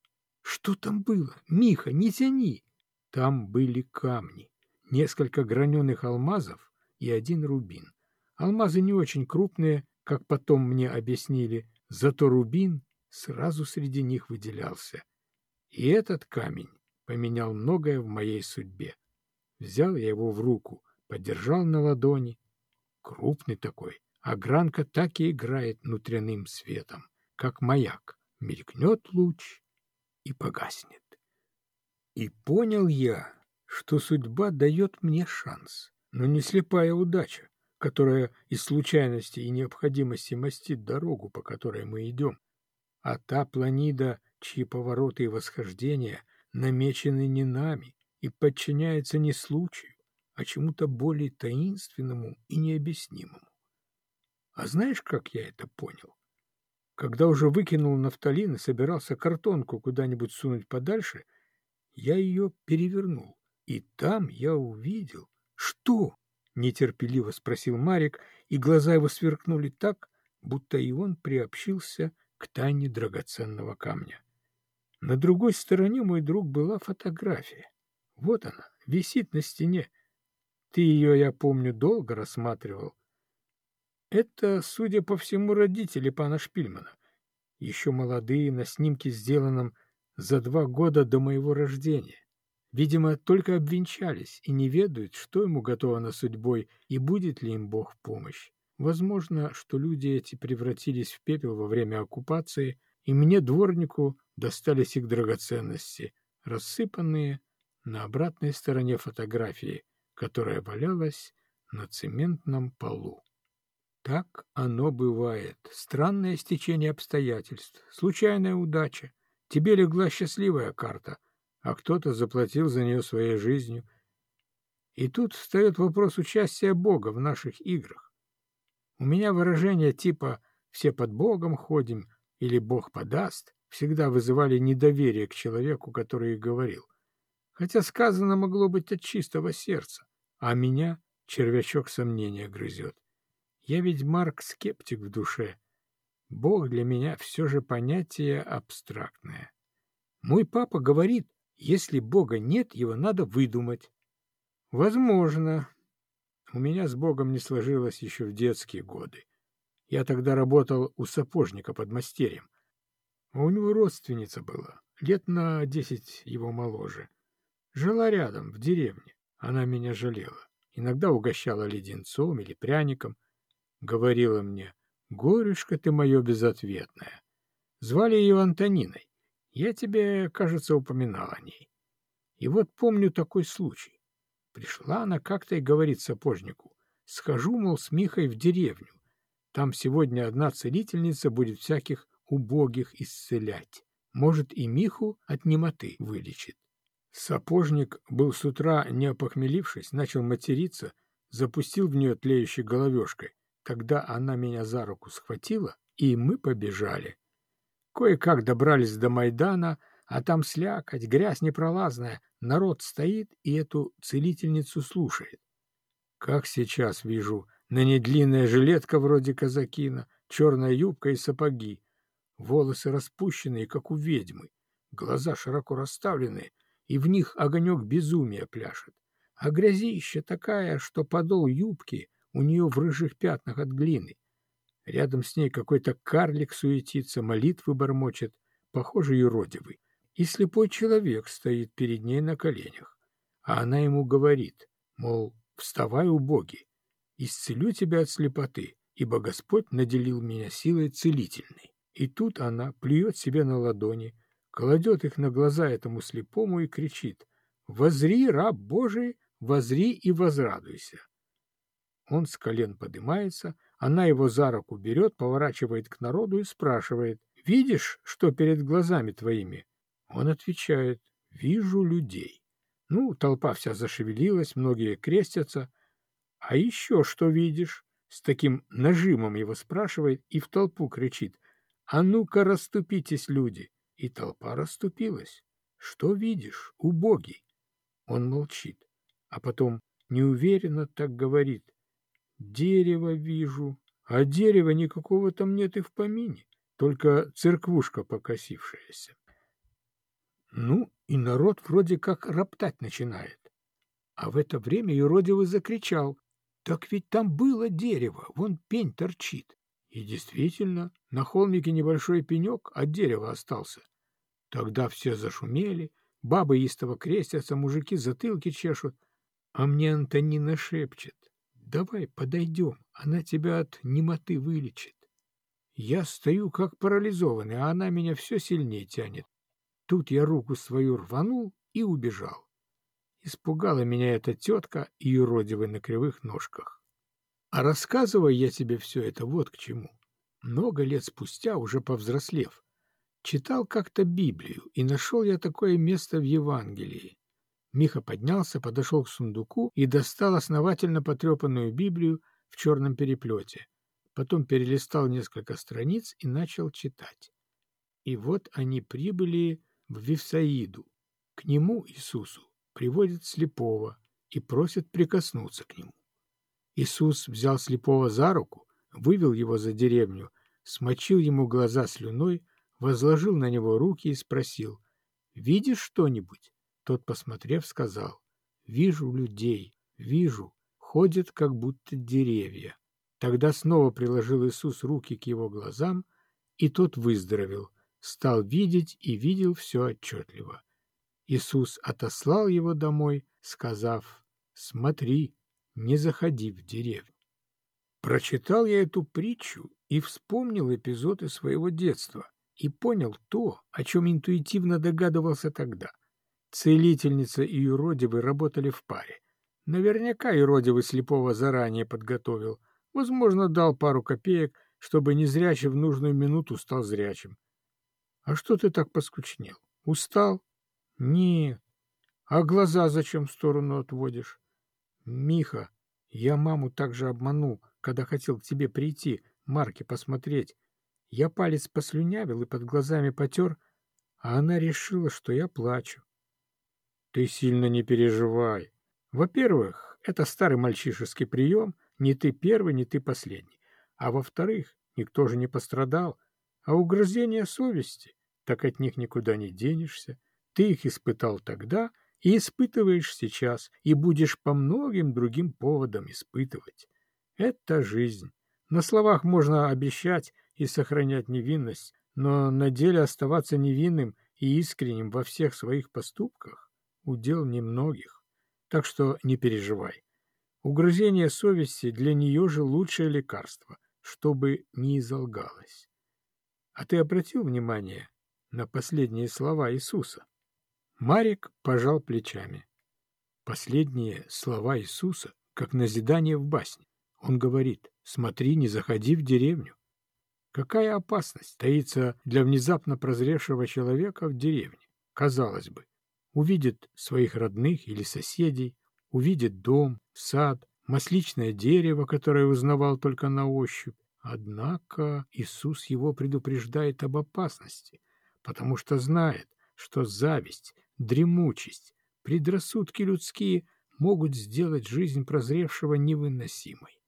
Что там было? Миха, не тяни! Там были камни, несколько граненых алмазов и один рубин. Алмазы не очень крупные, как потом мне объяснили, зато рубин сразу среди них выделялся. И этот камень поменял многое в моей судьбе. Взял я его в руку, подержал на ладони. Крупный такой, а гранка так и играет внутренним светом, как маяк. Мелькнет луч и погаснет. И понял я, что судьба дает мне шанс, но не слепая удача которая из случайности и необходимости мастит дорогу, по которой мы идем, а та планида, чьи повороты и восхождения намечены не нами и подчиняется не случаю, а чему-то более таинственному и необъяснимому. А знаешь, как я это понял? Когда уже выкинул нафталин и собирался картонку куда-нибудь сунуть подальше, я ее перевернул, и там я увидел, что нетерпеливо спросил Марик, и глаза его сверкнули так, будто и он приобщился к тайне драгоценного камня. На другой стороне, мой друг, была фотография. Вот она, висит на стене. Ты ее, я помню, долго рассматривал. Это, судя по всему, родители пана Шпильмана. Еще молодые, на снимке, сделанном за два года до моего рождения. Видимо, только обвенчались и не ведают, что ему готовано судьбой и будет ли им Бог помощь. Возможно, что люди эти превратились в пепел во время оккупации, и мне, дворнику, достались их драгоценности, рассыпанные на обратной стороне фотографии, которая валялась на цементном полу. Так оно бывает. Странное стечение обстоятельств, случайная удача. Тебе легла счастливая карта — а кто-то заплатил за нее своей жизнью. И тут встает вопрос участия Бога в наших играх. У меня выражения типа «все под Богом ходим» или «Бог подаст» всегда вызывали недоверие к человеку, который их говорил. Хотя сказано могло быть от чистого сердца, а меня червячок сомнения грызет. Я ведь Марк-скептик в душе. Бог для меня все же понятие абстрактное. Мой папа говорит, если Бога нет, его надо выдумать. Возможно. У меня с Богом не сложилось еще в детские годы. Я тогда работал у сапожника под мастерьем. А у него родственница была, лет на десять его моложе. Жила рядом, в деревне. Она меня жалела. Иногда угощала леденцом или пряником. Говорила мне, горюшка ты мое безответная. Звали ее Антониной. Я тебе, кажется, упоминал о ней. И вот помню такой случай. Пришла она как-то и говорит сапожнику, схожу, мол, с Михой в деревню. Там сегодня одна целительница будет всяких убогих исцелять. Может, и Миху от немоты вылечит. Сапожник был с утра, не опохмелившись, начал материться, запустил в нее тлеющей головешкой. Тогда она меня за руку схватила, и мы побежали. Кое-как добрались до Майдана, а там слякоть, грязь непролазная, народ стоит и эту целительницу слушает. Как сейчас вижу, на ней длинная жилетка вроде казакина, черная юбка и сапоги, волосы распущенные, как у ведьмы, глаза широко расставлены, и в них огонек безумия пляшет. А грязища такая, что подол юбки у нее в рыжих пятнах от глины. Рядом с ней какой-то карлик суетится, молитвы бормочет, похоже, юродивый. И слепой человек стоит перед ней на коленях. А она ему говорит, мол, вставай, убогий, исцелю тебя от слепоты, ибо Господь наделил меня силой целительной. И тут она плюет себе на ладони, кладет их на глаза этому слепому и кричит «Возри, раб Божий, возри и возрадуйся!» Он с колен поднимается, она его за руку берет, поворачивает к народу и спрашивает «Видишь, что перед глазами твоими?» Он отвечает «Вижу людей». Ну, толпа вся зашевелилась, многие крестятся. «А еще что видишь?» С таким нажимом его спрашивает и в толпу кричит «А ну-ка, расступитесь, люди!» И толпа расступилась. «Что видишь, убогий?» Он молчит, а потом неуверенно так говорит «Дерево вижу, а дерева никакого там нет и в помине, только церквушка покосившаяся». Ну, и народ вроде как роптать начинает. А в это время юродивый закричал так ведь там было дерево, вон пень торчит. И действительно, на холмике небольшой пенек от дерева остался. Тогда все зашумели, бабы истово крестятся, мужики затылки чешут. А мне Антонина шепчет, давай подойдем, она тебя от немоты вылечит. Я стою как парализованный, а она меня все сильнее тянет. Тут я руку свою рванул и убежал. Испугала меня эта тетка и юродивый на кривых ножках. А рассказывая я тебе все это вот к чему. Много лет спустя, уже повзрослев, читал как-то Библию, и нашел я такое место в Евангелии. Миха поднялся, подошел к сундуку и достал основательно потрепанную Библию в черном переплете. Потом перелистал несколько страниц и начал читать. И вот они прибыли в Вифсаиду, к нему, Иисусу, приводит слепого и просит прикоснуться к нему. Иисус взял слепого за руку, вывел его за деревню, смочил ему глаза слюной, возложил на него руки и спросил, «Видишь что-нибудь?» Тот, посмотрев, сказал, «Вижу людей, вижу, ходят как будто деревья». Тогда снова приложил Иисус руки к его глазам, и тот выздоровел, стал видеть и видел все отчетливо. Иисус отослал его домой, сказав, «Смотри, не заходи в деревню». Прочитал я эту притчу и вспомнил эпизоды своего детства и понял то, о чем интуитивно догадывался тогда. Целительница и юродивый работали в паре. Наверняка юродивый слепого заранее подготовил, возможно, дал пару копеек, чтобы незрячий в нужную минуту стал зрячим. А что ты так поскучнел? Устал? Нет. А глаза зачем в сторону отводишь? Миха, я маму также обманул, когда хотел к тебе прийти, марки посмотреть. Я палец послюнявил и под глазами потер, а она решила, что я плачу. Ты сильно не переживай. Во-первых, это старый мальчишеский прием, не ты первый, не ты последний. А во-вторых, никто же не пострадал, а угрызение совести, так от них никуда не денешься. Ты их испытал тогда и испытываешь сейчас, и будешь по многим другим поводам испытывать. Это жизнь. На словах можно обещать и сохранять невинность, но на деле оставаться невинным и искренним во всех своих поступках – удел немногих. Так что не переживай. Угрызение совести для нее же лучшее лекарство, чтобы не изолгалось. А ты обратил внимание на последние слова Иисуса? Марик пожал плечами. Последние слова Иисуса, как назидание в басне. Он говорит, смотри, не заходи в деревню. Какая опасность таится для внезапно прозревшего человека в деревне? Казалось бы, увидит своих родных или соседей, увидит дом, сад, масличное дерево, которое узнавал только на ощупь. Однако Иисус его предупреждает об опасности, потому что знает, что зависть, дремучесть, предрассудки людские могут сделать жизнь прозревшего невыносимой.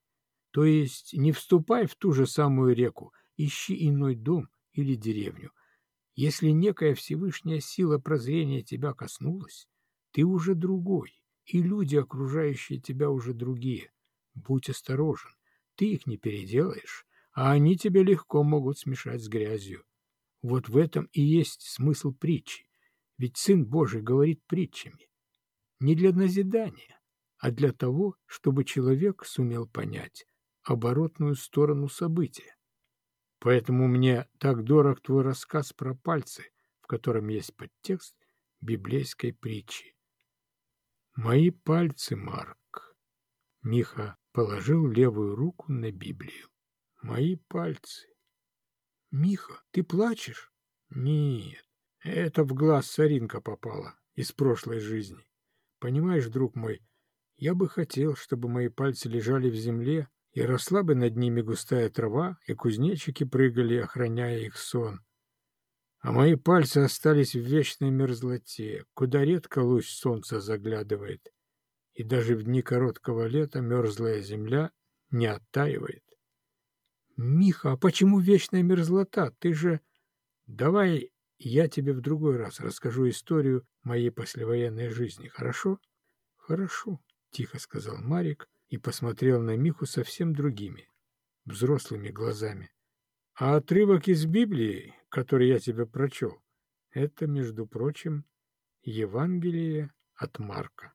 То есть не вступай в ту же самую реку, ищи иной дом или деревню. Если некая Всевышняя сила прозрения тебя коснулась, ты уже другой, и люди, окружающие тебя, уже другие. Будь осторожен, ты их не переделаешь, а они тебя легко могут смешать с грязью. Вот в этом и есть смысл притчи. Ведь Сын Божий говорит притчами. Не для назидания, а для того, чтобы человек сумел понять, оборотную сторону события. Поэтому мне так дорог твой рассказ про пальцы, в котором есть подтекст библейской притчи. Мои пальцы, Марк. Миха положил левую руку на Библию. Мои пальцы. Миха, ты плачешь? Нет, это в глаз соринка попала из прошлой жизни. Понимаешь, друг мой, я бы хотел, чтобы мои пальцы лежали в земле, и росла бы над ними густая трава, и кузнечики прыгали, охраняя их сон. А мои пальцы остались в вечной мерзлоте, куда редко луч солнца заглядывает, и даже в дни короткого лета мерзлая земля не оттаивает. «Миха, а почему вечная мерзлота? Ты же...» «Давай я тебе в другой раз расскажу историю моей послевоенной жизни, хорошо?» «Хорошо», — тихо сказал Марик и посмотрел на Миху совсем другими, взрослыми глазами. «А отрывок из Библии, который я тебе прочел, это, между прочим, Евангелие от Марка».